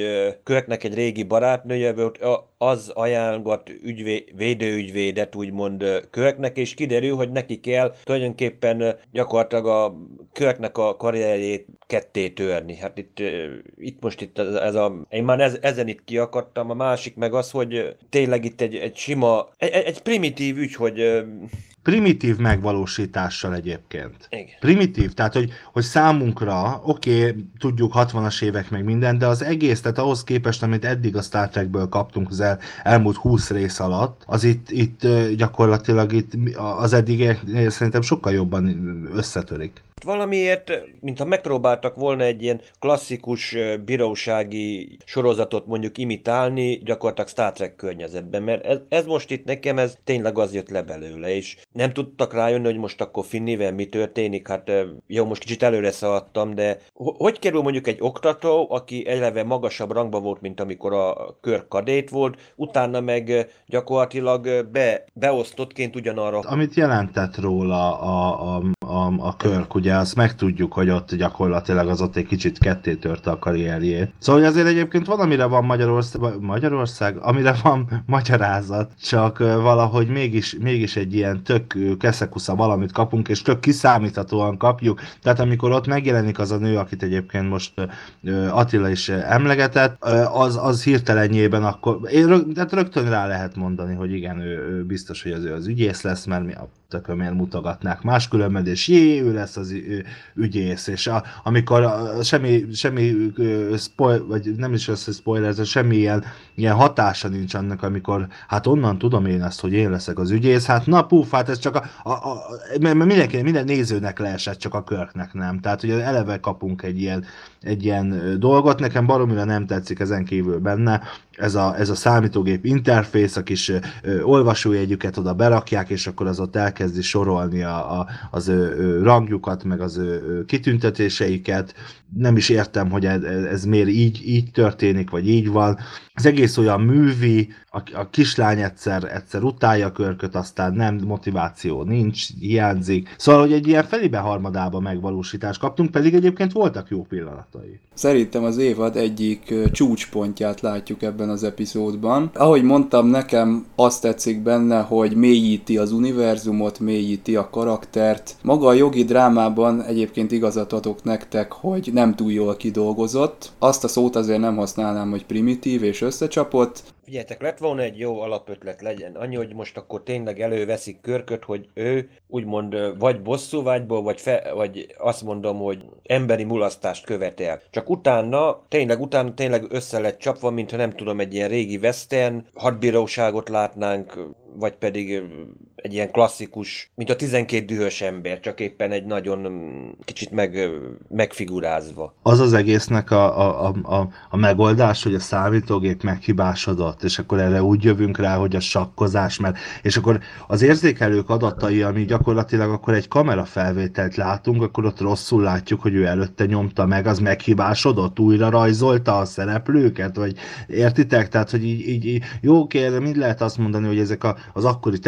[SPEAKER 4] Körknek egy régi barátnője az ajánlgat ügyvé, védőügyvédet úgymond Körknek, és kiderül, hogy neki kell tulajdonképpen gyakorlatilag a Körknek a karrierjét ketté törni. Hát itt, itt most itt ez a, én már ez, ezen itt kiakadtam, a másik meg az, hogy tényleg itt egy, egy sima, egy, egy primitív ügy, hogy
[SPEAKER 5] primitív megvalósítással egyébként.
[SPEAKER 4] Igen.
[SPEAKER 5] Primitív, tehát hogy, hogy számunkra, oké, okay, tudjuk 60-as évek meg minden, de az egész, tehát ahhoz képest, amit eddig a Star Trekből kaptunk az el, elmúlt 20 rész alatt, az itt, itt gyakorlatilag itt az eddig szerintem sokkal jobban összetörik.
[SPEAKER 4] Valamiért, mintha megpróbáltak volna egy ilyen klasszikus bírósági sorozatot mondjuk imitálni, gyakorlatilag Star Trek környezetben, mert ez, ez most itt nekem, ez tényleg az jött le belőle, és nem tudtak rájönni, hogy most akkor Finnivel mi történik, hát jó, most kicsit előre szaladtam, de hogy kerül mondjuk egy oktató, aki eleve magasabb rangban volt, mint amikor a kör kadét volt, utána meg gyakorlatilag be, beosztottként ugyanarra.
[SPEAKER 5] Amit jelentett róla a, a, a, a Körk, ugye azt megtudjuk, hogy ott gyakorlatilag az ott egy kicsit ketté törte a karrierjét. Szóval azért egyébként van, amire van Magyarország, Magyarország, amire van magyarázat, csak valahogy mégis, mégis egy ilyen tök keszekusza valamit kapunk, és tök kiszámíthatóan kapjuk. Tehát amikor ott megjelenik az a nő, akit egyébként most Attila is emlegetett, az, az hirtelenjében akkor, én, tehát rögtön rá lehet mondani, hogy igen, ő, ő biztos, hogy az ő az ügyész lesz, mert mi a tökömért mutogatnák. Máskülönben, és jé, ő lesz az ügyész, és a, amikor a, semmi, semmi spoil, vagy nem is az, hogy spoiler, ez semmi ilyen, ilyen hatása nincs annak, amikor hát onnan tudom én ezt, hogy én leszek az ügyész, hát na puf, hát ez csak a, a, a mindenki, minden nézőnek leesett, csak a körknek nem. Tehát ugye eleve kapunk egy ilyen, egy ilyen dolgot, nekem baromira nem tetszik ezen kívül benne, ez a, ez a számítógép interfész, a kis ö, olvasójegyüket oda berakják, és akkor az ott elkezdi sorolni a, a, az ő, ő rangjukat, meg az ő, kitüntetéseiket. Nem is értem, hogy ez, ez miért így, így történik, vagy így van. Az egész olyan művi, a, a kislány egyszer, egyszer utálja a körköt, aztán nem, motiváció nincs, hiányzik. Szóval, hogy egy ilyen felibe harmadába megvalósítást kaptunk, pedig egyébként voltak jó pillanatai.
[SPEAKER 3] Szerintem az évad egyik csúcspontját látjuk ebben az epizódban. Ahogy mondtam, nekem azt tetszik benne, hogy mélyíti az univerzumot, mélyíti a karaktert. Maga a jogi drámában egyébként igazat adok nektek, hogy nem túl jól kidolgozott. Azt a szót azért nem használnám, hogy primitív és összecsapott.
[SPEAKER 4] Figyeljetek, lett volna egy jó alapötlet legyen. Annyi, hogy most akkor tényleg előveszik körköt, hogy ő úgymond vagy bosszúvágyból, vagy, fe, vagy azt mondom, hogy emberi mulasztást követel. Csak utána, tényleg utána tényleg össze lett csapva, mintha nem tudom, egy ilyen régi western hadbíróságot látnánk, vagy pedig egy ilyen klasszikus, mint a 12 dühös ember, csak éppen egy nagyon kicsit meg, megfigurázva.
[SPEAKER 5] Az az egésznek a, a, a, a megoldás, hogy a számítógép meghibásodott, és akkor erre úgy jövünk rá, hogy a sakkozás, mert és akkor az érzékelők adatai, ami gyakorlatilag akkor egy kamerafelvételt látunk, akkor ott rosszul látjuk, hogy ő előtte nyomta meg, az meghibásodott, újra rajzolta a szereplőket, vagy értitek? Tehát, hogy így, így, így jó kérde, mind lehet azt mondani, hogy ezek a, az akkori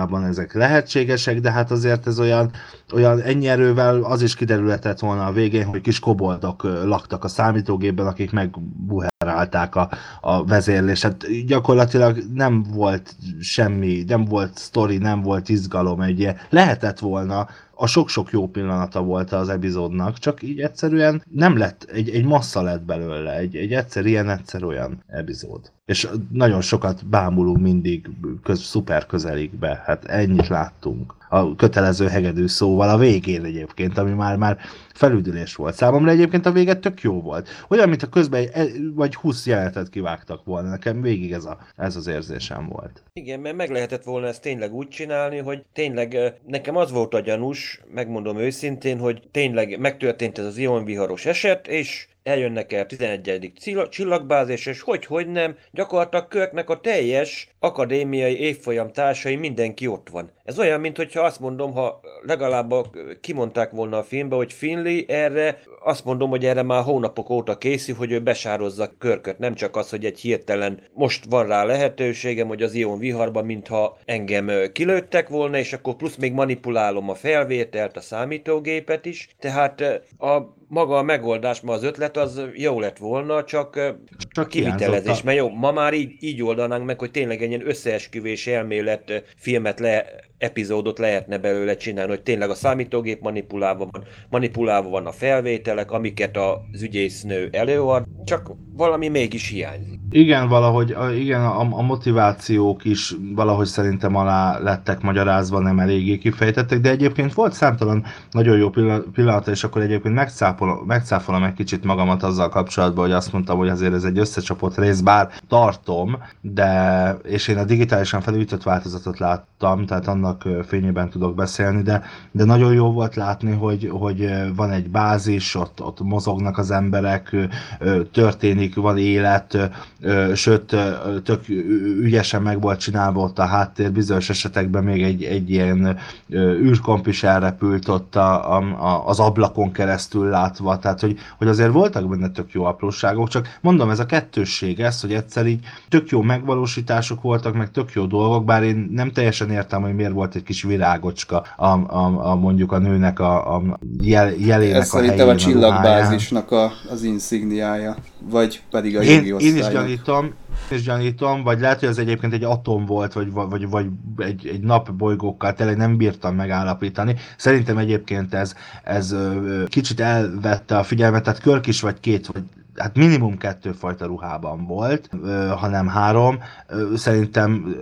[SPEAKER 5] technológiában ezek lehetségesek, de hát azért ez olyan, olyan ennyi erővel az is kiderülhetett volna a végén, hogy kis koboldok laktak a számítógépben, akik megbuherálták a, a vezérlést. Hát gyakorlatilag nem volt semmi, nem volt sztori, nem volt izgalom egy ilyen. Lehetett volna, a sok-sok jó pillanata volt az epizódnak, csak így egyszerűen nem lett, egy, egy massza lett belőle, egy, egy egyszer ilyen, egyszer olyan epizód. És nagyon sokat bámulunk mindig köz, szuper közelikbe, hát ennyit láttunk a kötelező hegedű szóval a végén egyébként, ami már, már felüdülés volt. Számomra egyébként a vége tök jó volt. Olyan, mint a közben vagy 20 jelenetet kivágtak volna. Nekem végig ez, a, ez az érzésem volt.
[SPEAKER 4] Igen, mert meg lehetett volna ezt tényleg úgy csinálni, hogy tényleg nekem az volt a gyanús, megmondom őszintén, hogy tényleg megtörtént ez az ionviharos eset, és eljönnek el 11. csillagbázis, és hogy, hogy nem, gyakorlatilag Körknek a teljes akadémiai évfolyam társai mindenki ott van. Ez olyan, mintha azt mondom, ha legalább kimondták volna a filmbe, hogy Finley erre, azt mondom, hogy erre már hónapok óta készül, hogy ő besározza Körköt. Nem csak az, hogy egy hirtelen most van rá lehetőségem, hogy az Ion viharban, mintha engem kilőttek volna, és akkor plusz még manipulálom a felvételt, a számítógépet is. Tehát a maga a megoldás, ma az ötlet az jó lett volna, csak, csak kivitelezés. Mert jó, ma már így, így oldanánk meg, hogy tényleg egy ilyen összeesküvés elmélet filmet le, epizódot lehetne belőle csinálni, hogy tényleg a számítógép manipulálva van, manipulálva van a felvételek, amiket az ügyésznő előad, csak valami mégis hiányzik.
[SPEAKER 5] Igen, valahogy, igen, a, a motivációk is valahogy szerintem alá lettek magyarázva, nem eléggé kifejtettek, de egyébként volt számtalan nagyon jó pillanata, és akkor egyébként megcáfolom, megcáfolom egy kicsit magamat azzal kapcsolatban, hogy azt mondtam, hogy azért ez egy összecsapott rész, bár tartom, de, és én a digitálisan felújított változatot láttam, tehát annak fényében tudok beszélni, de, de nagyon jó volt látni, hogy, hogy van egy bázis, ott, ott mozognak az emberek, történik, van élet, sőt, tök ügyesen meg volt csinálva ott a háttér, bizonyos esetekben még egy, egy ilyen űrkomp is elrepült ott a, a, az ablakon keresztül látva, tehát hogy, hogy azért voltak benne tök jó apróságok, csak mondom, ez a kettősség ez, hogy egyszer így tök jó megvalósítások voltak, meg tök jó dolgok, bár én nem teljesen értem, hogy miért volt egy kis virágocska a, a, a mondjuk a nőnek a, a jel, jelének ez a
[SPEAKER 3] szerintem a csillagbázisnak a, az insigniája, vagy pedig a
[SPEAKER 5] én, én is gyanítom, és gyanítom, vagy lehet, hogy ez egyébként egy atom volt, vagy, vagy, vagy egy, egy napbolygókkal, tényleg nem bírtam megállapítani. Szerintem egyébként ez, ez kicsit elvette a figyelmet, tehát Körk is vagy két, vagy hát minimum kettő fajta ruhában volt, hanem három. Szerintem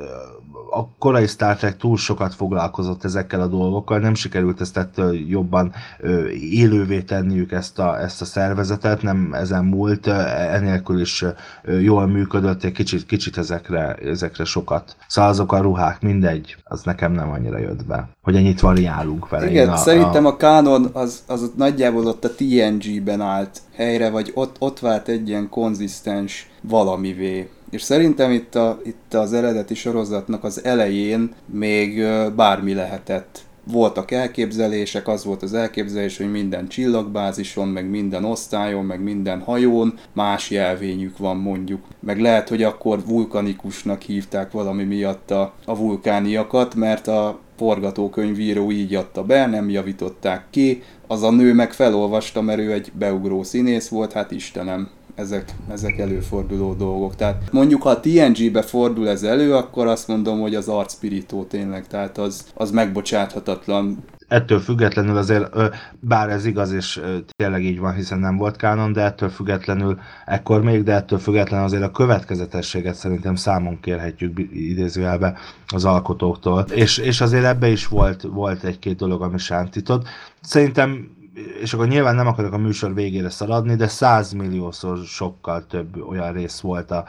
[SPEAKER 5] a korai Star Trek túl sokat foglalkozott ezekkel a dolgokkal, nem sikerült ezt ettől jobban élővé tenniük ezt a, ezt a szervezetet, nem ezen múlt, enélkül is jól működött, egy kicsit, kicsit ezekre, ezekre sokat. Szóval azok a ruhák, mindegy, az nekem nem annyira jött be, hogy ennyit variálunk vele.
[SPEAKER 3] Igen, a, szerintem a, a kánon az, az nagyjából ott a TNG-ben állt helyre, vagy ott, ott vált egy ilyen konzisztens valamivé És szerintem itt, a, itt az eredeti sorozatnak az elején még bármi lehetett voltak elképzelések, az volt az elképzelés, hogy minden csillagbázison, meg minden osztályon, meg minden hajón más jelvényük van mondjuk. Meg lehet, hogy akkor vulkanikusnak hívták valami miatt a, a vulkániakat, mert a forgatókönyvíró így adta be, nem javították ki. Az a nő meg felolvasta, mert ő egy beugró színész volt, hát Istenem, ezek, ezek előforduló dolgok. Tehát mondjuk, ha a TNG-be fordul ez elő, akkor azt mondom, hogy az arcpirító tényleg, tehát az, az megbocsáthatatlan
[SPEAKER 5] ettől függetlenül azért, bár ez igaz, és tényleg így van, hiszen nem volt kánon, de ettől függetlenül, ekkor még, de ettől függetlenül azért a következetességet szerintem számon kérhetjük idézőjelbe az alkotóktól. És, és azért ebbe is volt, volt egy-két dolog, ami sántított. Szerintem és akkor nyilván nem akarok a műsor végére szaladni, de 100 milliószor sokkal több olyan rész volt a,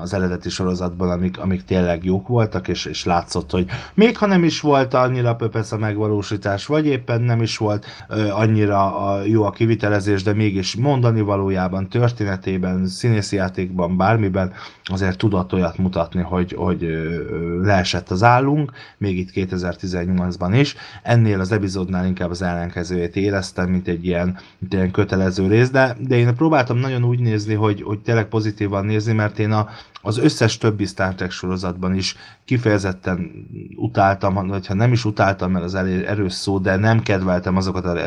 [SPEAKER 5] az eredeti sorozatban, amik, amik tényleg jók voltak, és, és látszott, hogy még ha nem is volt annyira pöpesz a megvalósítás, vagy éppen nem is volt ö, annyira a, jó a kivitelezés, de mégis mondani valójában, történetében, színészi játékban, bármiben azért tudott olyat mutatni, hogy, hogy ö, leesett az állunk, még itt 2018-ban is. Ennél az epizódnál inkább az ellenkezőjét éreztem, éreztem, mint egy ilyen, mint ilyen kötelező rész, de, de én próbáltam nagyon úgy nézni, hogy, hogy tényleg pozitívan nézni, mert én a, az összes többi Star Trek sorozatban is kifejezetten utáltam, vagy ha nem is utáltam, mert az erős szó, de nem kedveltem azokat, a,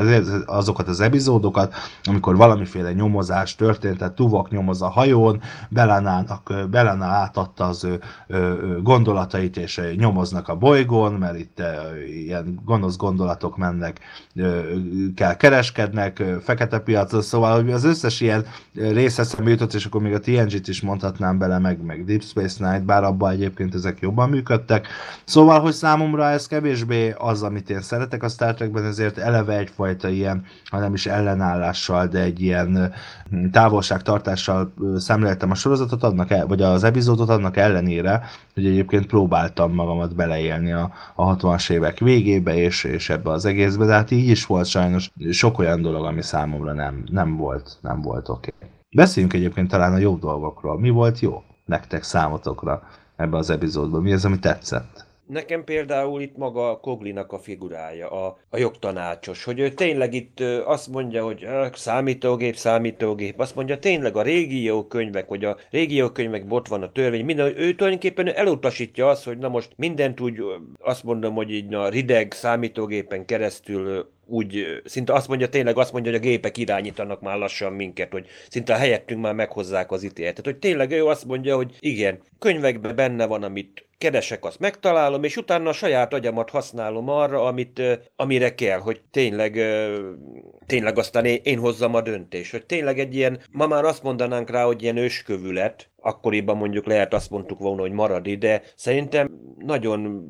[SPEAKER 5] azokat az epizódokat, amikor valamiféle nyomozás történt, tehát Tuvok nyomoz a hajón, Belanának, Belana átadta az ő, ő gondolatait, és nyomoznak a bolygón, mert itt ilyen gonosz gondolatok mennek, kell kereskednek, fekete piacon, szóval az összes ilyen rész jutott, és akkor még a TNG-t is mondhatnám bele, meg, meg Deep Space Night, bár abban egyébként ezek jobban működtek. Szóval, hogy számomra ez kevésbé az, amit én szeretek a Star Trekben, ezért eleve egyfajta ilyen, ha nem is ellenállással, de egy ilyen távolságtartással szemléltem a sorozatot, annak el, vagy az epizódot annak ellenére, hogy egyébként próbáltam magamat beleélni a, a 60-as évek végébe, és, és ebbe az egészbe, de hát így is volt sajnos sok olyan dolog, ami számomra nem, nem volt, nem volt oké. Okay. Beszéljünk egyébként talán a jó dolgokról. Mi volt jó? Nektek számotokra ebbe az epizódban? Mi az, ami tetszett?
[SPEAKER 4] Nekem például itt maga a Koglinak a figurája, a, a jogtanácsos, hogy ő tényleg itt azt mondja, hogy számítógép, számítógép, azt mondja tényleg a régiókönyvek, hogy a régiókönyvek bot van a törvény, minden, ő tulajdonképpen elutasítja azt, hogy na most mindent úgy, azt mondom, hogy így a rideg számítógépen keresztül úgy szinte azt mondja, tényleg azt mondja, hogy a gépek irányítanak már lassan minket, hogy szinte a helyettünk már meghozzák az ítéletet. Hogy tényleg ő azt mondja, hogy igen, könyvekben benne van, amit keresek, azt megtalálom, és utána a saját agyamat használom arra, amit, amire kell, hogy tényleg, tényleg aztán én, én hozzam a döntést. Hogy tényleg egy ilyen, ma már azt mondanánk rá, hogy ilyen őskövület, akkoriban mondjuk lehet azt mondtuk volna, hogy marad ide. Szerintem nagyon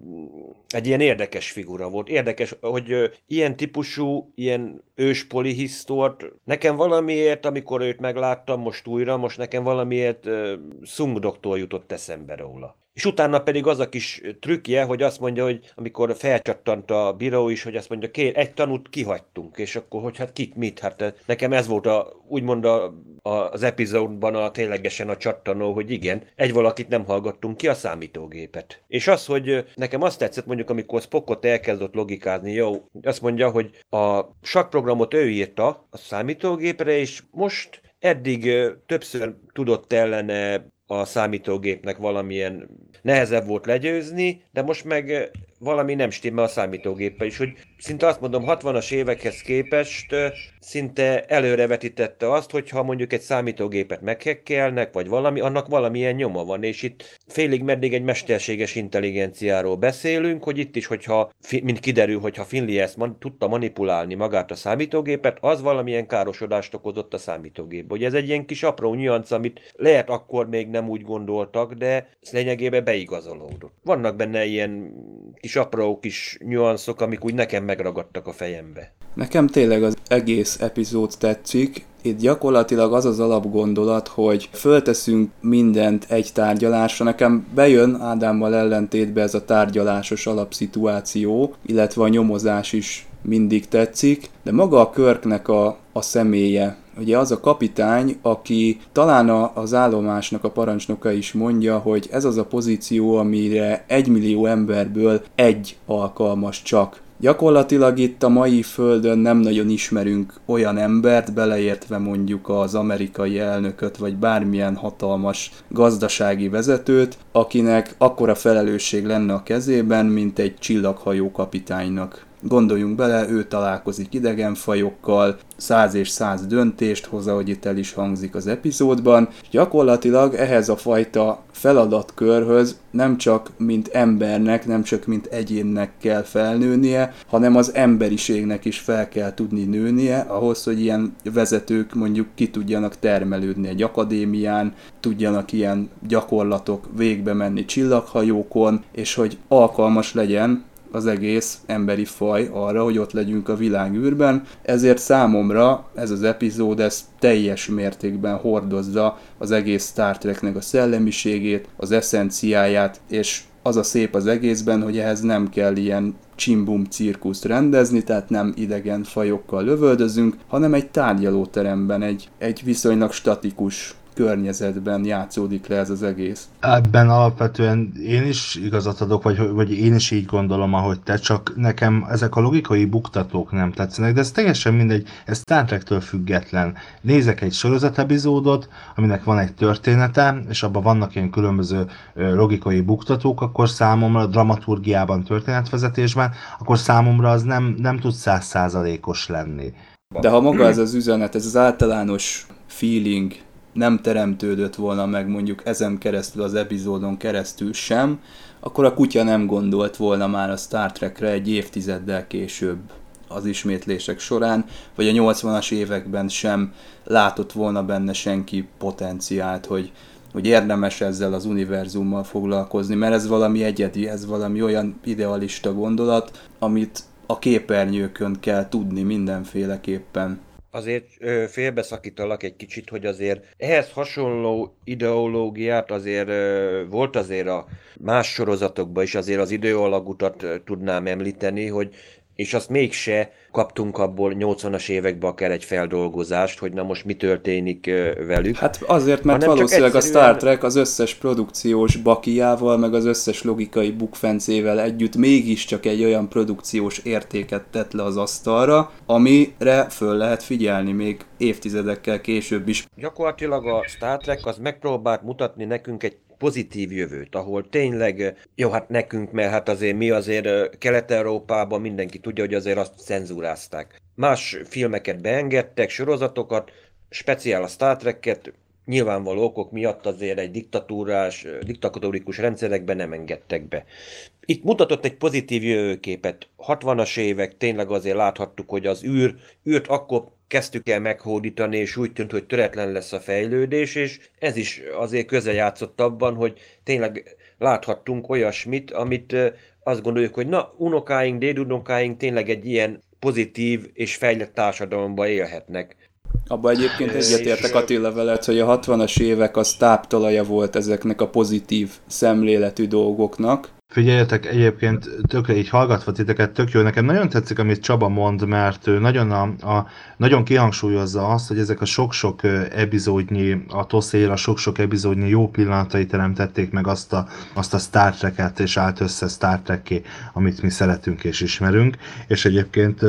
[SPEAKER 4] egy ilyen érdekes figura volt. Érdekes, hogy ilyen típusú, ilyen ős polihisztort, nekem valamiért, amikor őt megláttam most újra, most nekem valamiért ö, Sung doktor jutott eszembe róla. És utána pedig az a kis trükkje, hogy azt mondja, hogy amikor felcsattant a bíró is, hogy azt mondja, kér, egy tanút kihagytunk, és akkor, hogy hát kit, mit, hát nekem ez volt a, úgymond a, a, az epizódban a ténylegesen a csattanó, hogy igen, egy valakit nem hallgattunk ki, a számítógépet. És az, hogy nekem azt tetszett mondjuk, amikor Spockot elkezdett logikázni, jó, azt mondja, hogy a sakprogramot ő írta a számítógépre, és most eddig többször tudott ellene a számítógépnek valamilyen nehezebb volt legyőzni, de most meg valami nem stimmel a számítógéppel is, hogy szinte azt mondom, 60-as évekhez képest szinte előrevetítette azt, hogy ha mondjuk egy számítógépet meghekkelnek, vagy valami, annak valamilyen nyoma van, és itt félig meddig egy mesterséges intelligenciáról beszélünk, hogy itt is, hogyha, mint kiderül, hogyha Finley ezt man, tudta manipulálni magát a számítógépet, az valamilyen károsodást okozott a számítógépbe. Hogy ez egy ilyen kis apró nyanc, amit lehet akkor még nem úgy gondoltak, de lényegében beigazolódott. Vannak benne ilyen kis apró kis nyuanszok, amik úgy nekem megragadtak a fejembe.
[SPEAKER 3] Nekem tényleg az egész epizód tetszik. Itt gyakorlatilag az az alapgondolat, hogy fölteszünk mindent egy tárgyalásra. Nekem bejön Ádámmal ellentétbe ez a tárgyalásos alapszituáció, illetve a nyomozás is mindig tetszik, de maga a körknek a, a személye ugye az a kapitány, aki talán az állomásnak a parancsnoka is mondja, hogy ez az a pozíció, amire egy millió emberből egy alkalmas csak. Gyakorlatilag itt a mai földön nem nagyon ismerünk olyan embert, beleértve mondjuk az amerikai elnököt, vagy bármilyen hatalmas gazdasági vezetőt, akinek akkora felelősség lenne a kezében, mint egy csillaghajó kapitánynak. Gondoljunk bele, ő találkozik idegenfajokkal, száz és száz döntést hoz, ahogy itt el is hangzik az epizódban. Gyakorlatilag ehhez a fajta feladatkörhöz nem csak mint embernek, nem csak mint egyénnek kell felnőnie, hanem az emberiségnek is fel kell tudni nőnie, ahhoz, hogy ilyen vezetők mondjuk ki tudjanak termelődni egy akadémián, tudjanak ilyen gyakorlatok végbe menni csillaghajókon, és hogy alkalmas legyen az egész emberi faj arra, hogy ott legyünk a világűrben, ezért számomra ez az epizód ez teljes mértékben hordozza az egész Star Treknek a szellemiségét, az eszenciáját, és az a szép az egészben, hogy ehhez nem kell ilyen csimbum cirkuszt rendezni, tehát nem idegen fajokkal lövöldözünk, hanem egy tárgyalóteremben, egy, egy viszonylag statikus környezetben játszódik le ez az egész.
[SPEAKER 5] Ebben alapvetően én is igazat adok, vagy, vagy én is így gondolom, ahogy te, csak nekem ezek a logikai buktatók nem tetszenek, de ez teljesen mindegy, ez Star Trek-től független. Nézek egy sorozatepizódot, aminek van egy története, és abban vannak ilyen különböző logikai buktatók, akkor számomra dramaturgiában, történetvezetésben, akkor számomra az nem, nem tud százszázalékos lenni.
[SPEAKER 3] De ha maga ez az üzenet, ez az általános feeling, nem teremtődött volna meg mondjuk ezen keresztül, az epizódon keresztül sem, akkor a kutya nem gondolt volna már a Star Trekre egy évtizeddel később az ismétlések során, vagy a 80-as években sem látott volna benne senki potenciált, hogy, hogy érdemes ezzel az univerzummal foglalkozni, mert ez valami egyedi, ez valami olyan idealista gondolat, amit a képernyőkön kell tudni mindenféleképpen
[SPEAKER 4] azért félbeszakítalak egy kicsit, hogy azért ehhez hasonló ideológiát azért volt azért a más sorozatokban is azért az időalagutat tudnám említeni, hogy és azt mégse kaptunk abból 80-as években akár egy feldolgozást, hogy na most mi történik velük.
[SPEAKER 3] Hát azért, mert valószínűleg egyszerűen... a Star Trek az összes produkciós bakiával, meg az összes logikai bukfencével együtt mégiscsak egy olyan produkciós értéket tett le az asztalra, amire föl lehet figyelni még évtizedekkel később is.
[SPEAKER 4] Gyakorlatilag a Star Trek az megpróbált mutatni nekünk egy pozitív jövőt, ahol tényleg, jó, hát nekünk, mert hát azért mi azért Kelet-Európában mindenki tudja, hogy azért azt cenzúrázták. Más filmeket beengedtek, sorozatokat, speciál a Star Trek-et, nyilvánvaló okok miatt azért egy diktatúrás, diktatórikus rendszerekben nem engedtek be. Itt mutatott egy pozitív jövőképet. 60-as évek tényleg azért láthattuk, hogy az űr, űrt akkor kezdtük el meghódítani, és úgy tűnt, hogy töretlen lesz a fejlődés, és ez is azért köze játszott abban, hogy tényleg láthattunk olyasmit, amit azt gondoljuk, hogy na, unokáink, dédunokáink tényleg egy ilyen pozitív és fejlett társadalomban élhetnek.
[SPEAKER 3] Abba egyébként egyetértek Attila veled, hogy a 60-as évek az táptalaja volt ezeknek a pozitív szemléletű dolgoknak,
[SPEAKER 5] Figyeljetek, egyébként tökre így hallgatva titeket, tök jó. Nekem nagyon tetszik, amit Csaba mond, mert ő nagyon, a, a, nagyon kihangsúlyozza azt, hogy ezek a sok-sok epizódnyi, a toszér, a sok-sok epizódnyi jó pillanatai teremtették meg azt a, azt a Star Trek-et, és állt össze Star trek amit mi szeretünk és ismerünk. És egyébként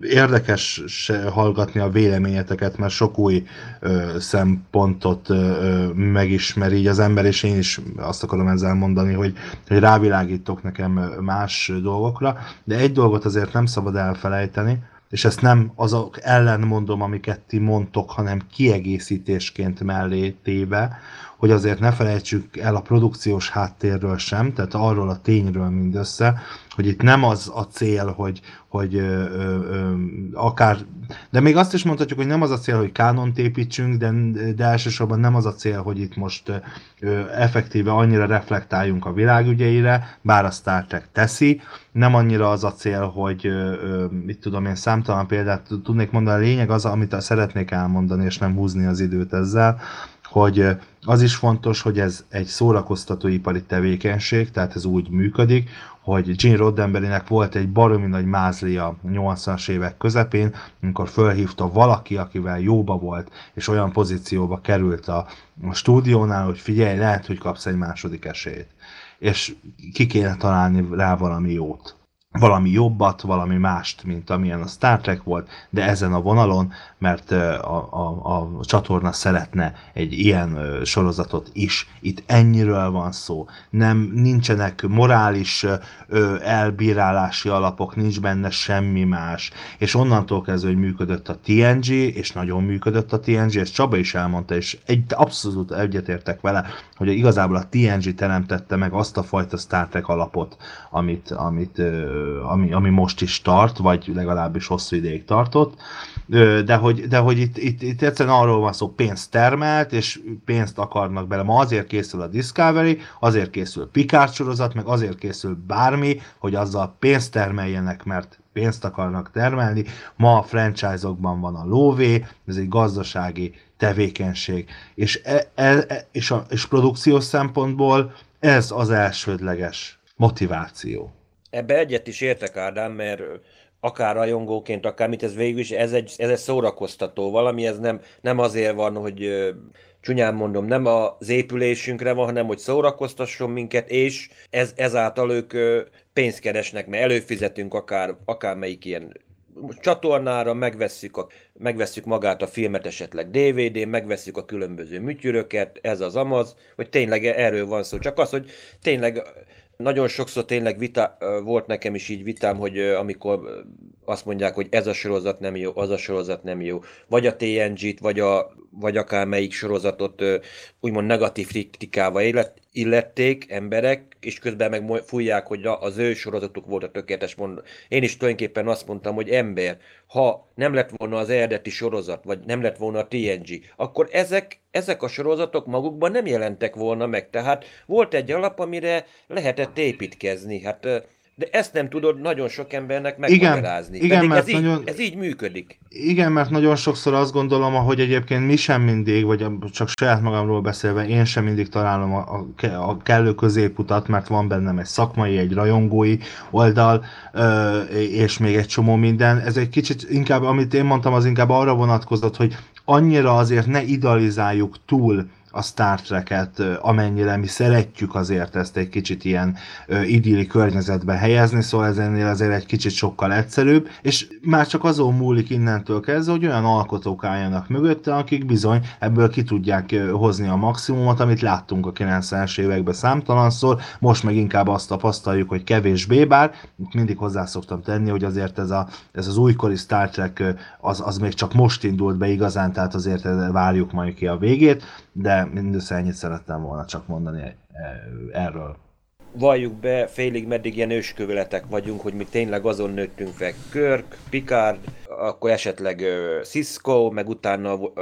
[SPEAKER 5] érdekes hallgatni a véleményeteket, mert sok új ö, szempontot ö, megismer így az ember, és én is azt akarom ezzel mondani, hogy, hogy rávilágítok nekem más dolgokra, de egy dolgot azért nem szabad elfelejteni, és ezt nem azok ellen mondom, amiket ti mondtok, hanem kiegészítésként mellé téve, hogy azért ne felejtsük el a produkciós háttérről sem, tehát arról a tényről mindössze, hogy itt nem az a cél, hogy, hogy ö, ö, ö, akár, de még azt is mondhatjuk, hogy nem az a cél, hogy kánont építsünk, de, de elsősorban nem az a cél, hogy itt most ö, effektíve annyira reflektáljunk a világügyeire, bár a Star Trek teszi, nem annyira az a cél, hogy ö, mit tudom én, számtalan példát tudnék mondani, a lényeg az, amit szeretnék elmondani, és nem húzni az időt ezzel, hogy az is fontos, hogy ez egy szórakoztatóipari tevékenység, tehát ez úgy működik, hogy Gene Roddenberrynek volt egy baromi nagy mázlia 80-as évek közepén, amikor fölhívta valaki, akivel jóba volt, és olyan pozícióba került a, a stúdiónál, hogy figyelj, lehet, hogy kapsz egy második esélyt. És ki kéne találni rá valami jót valami jobbat, valami mást, mint amilyen a Star Trek volt, de ezen a vonalon, mert a, a, a csatorna szeretne egy ilyen sorozatot is. Itt ennyiről van szó. Nem, nincsenek morális elbírálási alapok, nincs benne semmi más. És onnantól kezdve, hogy működött a TNG, és nagyon működött a TNG, és Csaba is elmondta, és egy, abszolút egyetértek vele, hogy igazából a TNG teremtette meg azt a fajta Star Trek alapot, amit, amit ami, ami most is tart, vagy legalábbis hosszú ideig tartott, de hogy, de hogy itt, itt, itt egyszerűen arról van szó, pénzt termelt, és pénzt akarnak bele. Ma azért készül a Discovery, azért készül Picard sorozat, meg azért készül bármi, hogy azzal pénzt termeljenek, mert pénzt akarnak termelni. Ma a franchise-okban van a lóvé, ez egy gazdasági tevékenység, és, e, e, e, és, a, és produkciós szempontból ez az elsődleges motiváció.
[SPEAKER 4] Ebbe egyet is értek, Ádám, mert akár rajongóként, akár mit ez végül is, ez egy, ez egy szórakoztató valami, ez nem, nem azért van, hogy csúnyán mondom, nem az épülésünkre van, hanem hogy szórakoztasson minket, és ez, ezáltal ők pénzt keresnek, mert előfizetünk akár, akár melyik ilyen csatornára, megvesszük, a, megvesszük magát a filmet esetleg DVD-n, a különböző műtyüröket, ez az amaz, hogy tényleg erről van szó. Csak az, hogy tényleg nagyon sokszor tényleg vita, volt nekem is így vitám, hogy amikor azt mondják, hogy ez a sorozat nem jó, az a sorozat nem jó, vagy a TNG-t, vagy, a, vagy akár melyik sorozatot úgymond negatív kritikával illet, illették emberek, és közben meg fújják, hogy az ő sorozatuk volt a tökéletes mond. Én is tulajdonképpen azt mondtam, hogy ember, ha nem lett volna az eredeti sorozat, vagy nem lett volna a TNG, akkor ezek, ezek a sorozatok magukban nem jelentek volna meg. Tehát volt egy alap, amire lehetett építkezni. Hát de ezt nem tudod nagyon sok embernek megmagyarázni. Igen, igen mert ez, nagyon, így, ez így működik.
[SPEAKER 5] Igen, mert nagyon sokszor azt gondolom, hogy egyébként mi sem mindig, vagy csak saját magamról beszélve, én sem mindig találom a, a, a kellő középutat, mert van bennem egy szakmai, egy rajongói oldal, és még egy csomó minden. Ez egy kicsit inkább, amit én mondtam, az inkább arra vonatkozott, hogy annyira azért ne idealizáljuk túl a Star Trek-et, amennyire mi szeretjük azért ezt egy kicsit ilyen idilli környezetbe helyezni, szóval ez ennél azért egy kicsit sokkal egyszerűbb, és már csak azon múlik innentől kezdve, hogy olyan alkotók álljanak mögötte, akik bizony ebből ki tudják hozni a maximumot, amit láttunk a 90-es években számtalanszor, most meg inkább azt tapasztaljuk, hogy kevésbé, bár mindig hozzá szoktam tenni, hogy azért ez, a, ez az újkori Star Trek az, az még csak most indult be igazán, tehát azért várjuk majd ki a végét, de mindössze ennyit szerettem volna csak mondani e, erről.
[SPEAKER 4] Valljuk be, félig meddig ilyen ősköveletek vagyunk, hogy mi tényleg azon nőttünk fel. Kirk, Picard, akkor esetleg uh, Cisco, meg utána uh,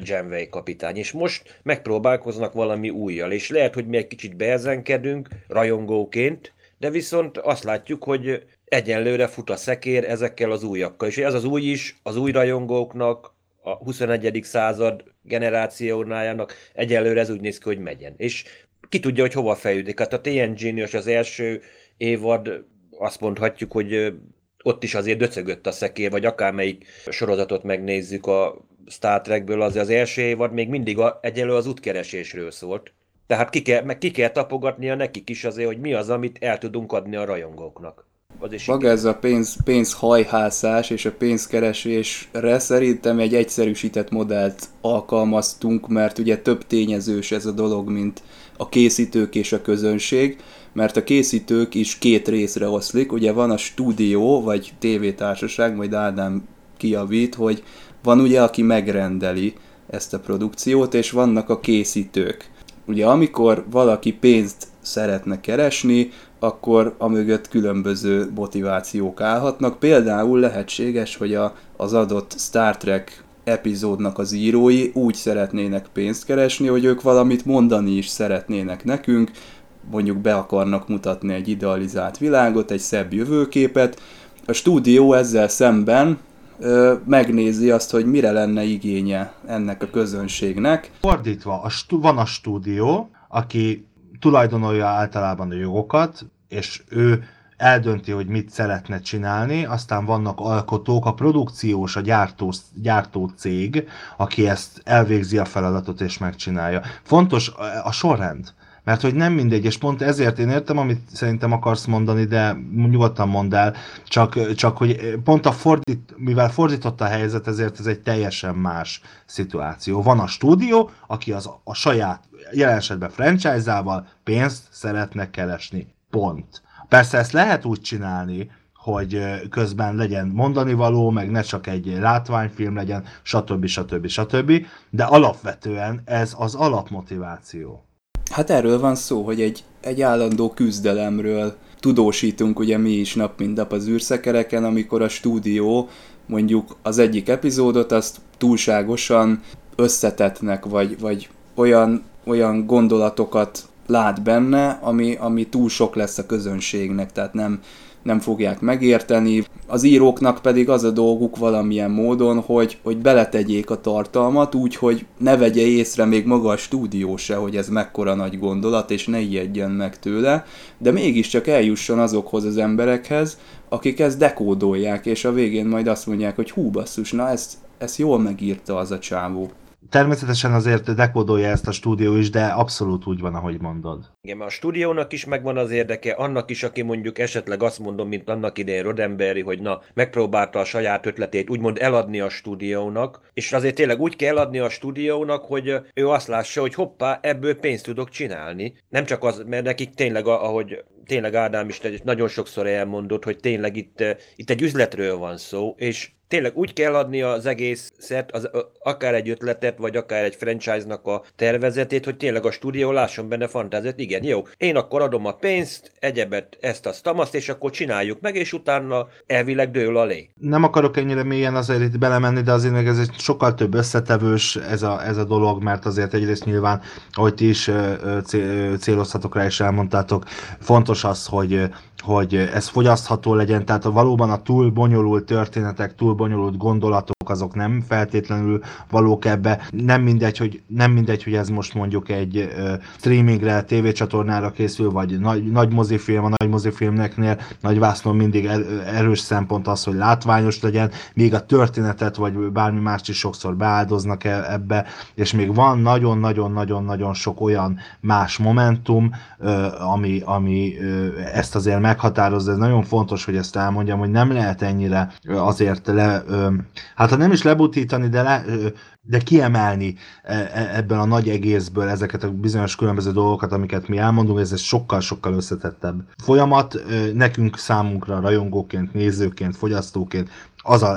[SPEAKER 4] Janeway kapitány. És most megpróbálkoznak valami újjal, és lehet, hogy mi egy kicsit beezenkedünk rajongóként, de viszont azt látjuk, hogy egyenlőre fut a szekér ezekkel az újakkal. És ez az új is az új rajongóknak, a 21. század generációnájának egyelőre ez úgy néz ki, hogy megyen. És ki tudja, hogy hova fejlődik. Hát a tng az első évad azt mondhatjuk, hogy ott is azért döcögött a szekér, vagy akármelyik sorozatot megnézzük a Star Trekből, az az első évad még mindig a, egyelő az útkeresésről szólt. Tehát ki kell, meg ki kell tapogatnia nekik is azért, hogy mi az, amit el tudunk adni a rajongóknak
[SPEAKER 3] az is Maga ez a pénz, pénzhajhászás és a pénzkeresésre szerintem egy egyszerűsített modellt alkalmaztunk, mert ugye több tényezős ez a dolog, mint a készítők és a közönség, mert a készítők is két részre oszlik, ugye van a stúdió, vagy tévétársaság, majd Ádám kiavít, hogy van ugye, aki megrendeli ezt a produkciót, és vannak a készítők. Ugye amikor valaki pénzt szeretne keresni, akkor amögött különböző motivációk állhatnak. Például lehetséges, hogy a, az adott Star Trek epizódnak az írói úgy szeretnének pénzt keresni, hogy ők valamit mondani is szeretnének nekünk, mondjuk be akarnak mutatni egy idealizált világot, egy szebb jövőképet. A stúdió ezzel szemben megnézi azt, hogy mire lenne igénye ennek a közönségnek.
[SPEAKER 5] Fordítva, a stu- van a stúdió, aki tulajdonolja általában a jogokat, és ő eldönti, hogy mit szeretne csinálni, aztán vannak alkotók, a produkciós, a gyártó, gyártó cég, aki ezt elvégzi a feladatot és megcsinálja. Fontos a sorrend. Mert hogy nem mindegy, és pont ezért én értem, amit szerintem akarsz mondani, de nyugodtan mondd el, csak, csak hogy pont a fordít, mivel fordított a helyzet, ezért ez egy teljesen más szituáció. Van a stúdió, aki az a saját, jelen esetben franchise-ával pénzt szeretne keresni. Pont. Persze ezt lehet úgy csinálni, hogy közben legyen mondani való, meg ne csak egy látványfilm legyen, stb. stb. stb. De alapvetően ez az alapmotiváció.
[SPEAKER 3] Hát erről van szó, hogy egy, egy állandó küzdelemről tudósítunk ugye mi is nap mint nap az űrszekereken, amikor a stúdió mondjuk az egyik epizódot azt túlságosan összetetnek, vagy, vagy olyan, olyan gondolatokat lát benne, ami, ami túl sok lesz a közönségnek, tehát nem, nem fogják megérteni. Az íróknak pedig az a dolguk valamilyen módon, hogy, hogy beletegyék a tartalmat úgy, hogy ne vegye észre még maga a stúdió se, hogy ez mekkora nagy gondolat, és ne ijedjen meg tőle, de mégiscsak eljusson azokhoz az emberekhez, akik ezt dekódolják, és a végén majd azt mondják, hogy hú basszus, na ezt, ezt jól megírta az a csávó.
[SPEAKER 5] Természetesen azért dekódolja ezt a stúdió is, de abszolút úgy van, ahogy mondod.
[SPEAKER 4] Igen, a stúdiónak is megvan az érdeke, annak is, aki mondjuk esetleg azt mondom, mint annak idején Rodemberi, hogy na, megpróbálta a saját ötletét úgymond eladni a stúdiónak, és azért tényleg úgy kell eladni a stúdiónak, hogy ő azt lássa, hogy hoppá, ebből pénzt tudok csinálni. Nem csak az, mert nekik tényleg, ahogy tényleg Ádám is nagyon sokszor elmondott, hogy tényleg itt, itt egy üzletről van szó, és tényleg úgy kell adni az egészet, az, akár egy ötletet, vagy akár egy franchise-nak a tervezetét, hogy tényleg a stúdió lásson benne fantáziát. Igen, jó, én akkor adom a pénzt, egyebet, ezt, a tamaszt, és akkor csináljuk meg, és utána elvileg dől a lé.
[SPEAKER 5] Nem akarok ennyire mélyen azért itt belemenni, de azért meg ez egy sokkal több összetevős ez a, ez a dolog, mert azért egyrészt nyilván, ahogy ti is célozhatok rá és elmondtátok, fontos az, hogy hogy ez fogyasztható legyen, tehát a valóban a túl bonyolult történetek, túl bonyolult gondolatok, azok nem feltétlenül valók ebbe. Nem mindegy, hogy, nem mindegy, hogy ez most mondjuk egy streamingre, tévécsatornára készül, vagy nagy, nagy mozifilm, a nagy mozifilmeknél nagy vászlón mindig er, erős szempont az, hogy látványos legyen, még a történetet, vagy bármi mást is sokszor beáldoznak e, ebbe, és még van nagyon-nagyon-nagyon-nagyon sok olyan más momentum, ami, ami ezt azért meghatározza, ez nagyon fontos, hogy ezt elmondjam, hogy nem lehet ennyire azért le, hát nem is lebutítani, de, le, de kiemelni e, e, ebből a nagy egészből ezeket a bizonyos különböző dolgokat, amiket mi elmondunk, ez egy sokkal-sokkal összetettebb folyamat. Nekünk számunkra, rajongóként, nézőként, fogyasztóként az a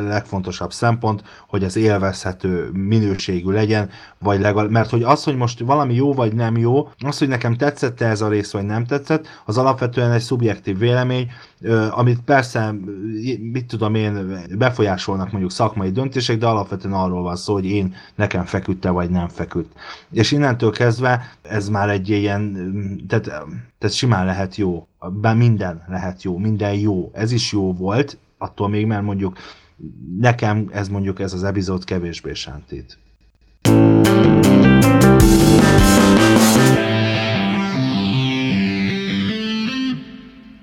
[SPEAKER 5] legfontosabb szempont, hogy ez élvezhető minőségű legyen, vagy legalább, mert hogy az, hogy most valami jó vagy nem jó, az, hogy nekem tetszett -e ez a rész, vagy nem tetszett, az alapvetően egy szubjektív vélemény, amit persze, mit tudom én, befolyásolnak mondjuk szakmai döntések, de alapvetően arról van szó, hogy én nekem feküdte, vagy nem feküdt. És innentől kezdve ez már egy ilyen, tehát, tehát simán lehet jó, minden lehet jó, minden jó. Ez is jó volt, attól még, mert mondjuk nekem ez mondjuk ez az epizód kevésbé sántít.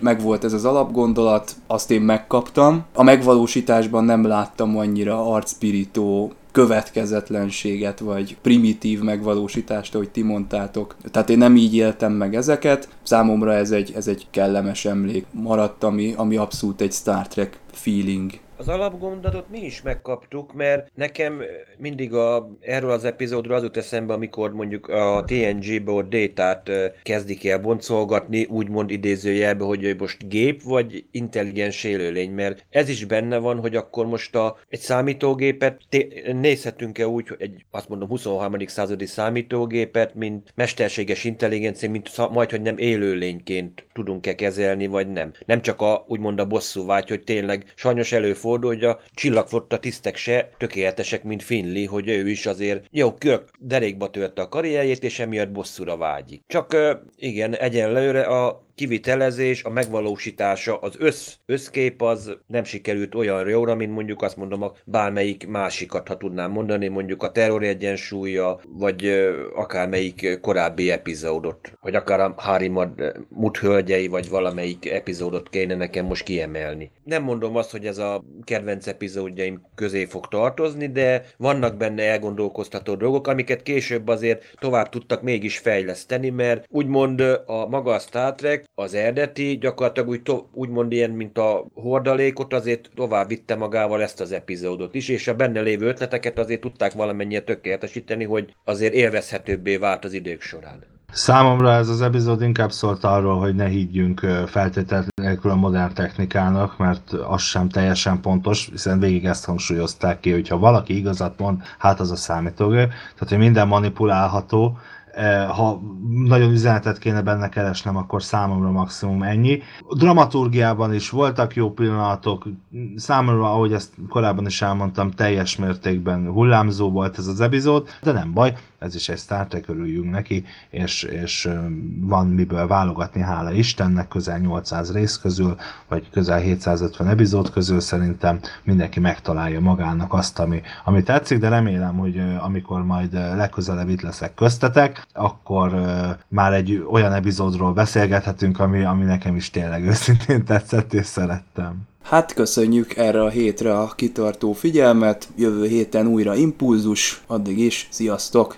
[SPEAKER 3] Megvolt ez az alapgondolat, azt én megkaptam. A megvalósításban nem láttam annyira arcpirító következetlenséget, vagy primitív megvalósítást, ahogy ti mondtátok. Tehát én nem így éltem meg ezeket. Számomra ez egy, ez egy kellemes emlék maradt, ami, ami abszolút egy Star Trek feeling
[SPEAKER 4] az alapgondolatot mi is megkaptuk, mert nekem mindig a, erről az epizódról az jut eszembe, amikor mondjuk a TNG-be détát kezdik el boncolgatni, úgymond idézőjelbe, hogy most gép vagy intelligens élőlény, mert ez is benne van, hogy akkor most a, egy számítógépet nézhetünk-e úgy, hogy egy, azt mondom, 23. századi számítógépet, mint mesterséges intelligencia, mint majd, hogy nem élőlényként tudunk-e kezelni, vagy nem. Nem csak a, úgymond a bosszú vágy, hogy tényleg sajnos előfordul, előfordul, hogy a csillagflotta tisztek se tökéletesek, mint Finley, hogy ő is azért jó, kök derékba törte a karrierjét, és emiatt bosszúra vágyik. Csak igen, egyenlőre a kivitelezés, a megvalósítása, az össz, összkép az nem sikerült olyan jóra, mint mondjuk azt mondom, a bármelyik másikat, ha tudnám mondani, mondjuk a terror egyensúlya, vagy akármelyik korábbi epizódot, vagy akár a Harimad muthölgyei, vagy valamelyik epizódot kéne nekem most kiemelni. Nem mondom azt, hogy ez a kedvenc epizódjaim közé fog tartozni, de vannak benne elgondolkoztató dolgok, amiket később azért tovább tudtak mégis fejleszteni, mert úgymond a maga a Star Trek, az eredeti, gyakorlatilag úgy, úgymond ilyen, mint a hordalékot, azért tovább vitte magával ezt az epizódot is, és a benne lévő ötleteket azért tudták valamennyire tökéletesíteni, hogy azért élvezhetőbbé vált az idők során.
[SPEAKER 5] Számomra ez az epizód inkább szólt arról, hogy ne higgyünk feltétlenül a modern technikának, mert az sem teljesen pontos, hiszen végig ezt hangsúlyozták ki, hogy ha valaki igazat mond, hát az a számítógép, tehát hogy minden manipulálható, ha nagyon üzenetet kéne benne keresnem, akkor számomra maximum ennyi. Dramaturgiában is voltak jó pillanatok, számomra, ahogy ezt korábban is elmondtam, teljes mértékben hullámzó volt ez az epizód, de nem baj, ez is egy Star Trek, örüljünk neki, és, és van miből válogatni, hála Istennek, közel 800 rész közül, vagy közel 750 epizód közül szerintem mindenki megtalálja magának azt, ami, ami tetszik, de remélem, hogy amikor majd legközelebb itt leszek köztetek, akkor már egy olyan epizódról beszélgethetünk, ami, ami nekem is tényleg őszintén tetszett és szerettem.
[SPEAKER 3] Hát köszönjük erre a hétre a kitartó figyelmet, jövő héten újra impulzus, addig is, sziasztok!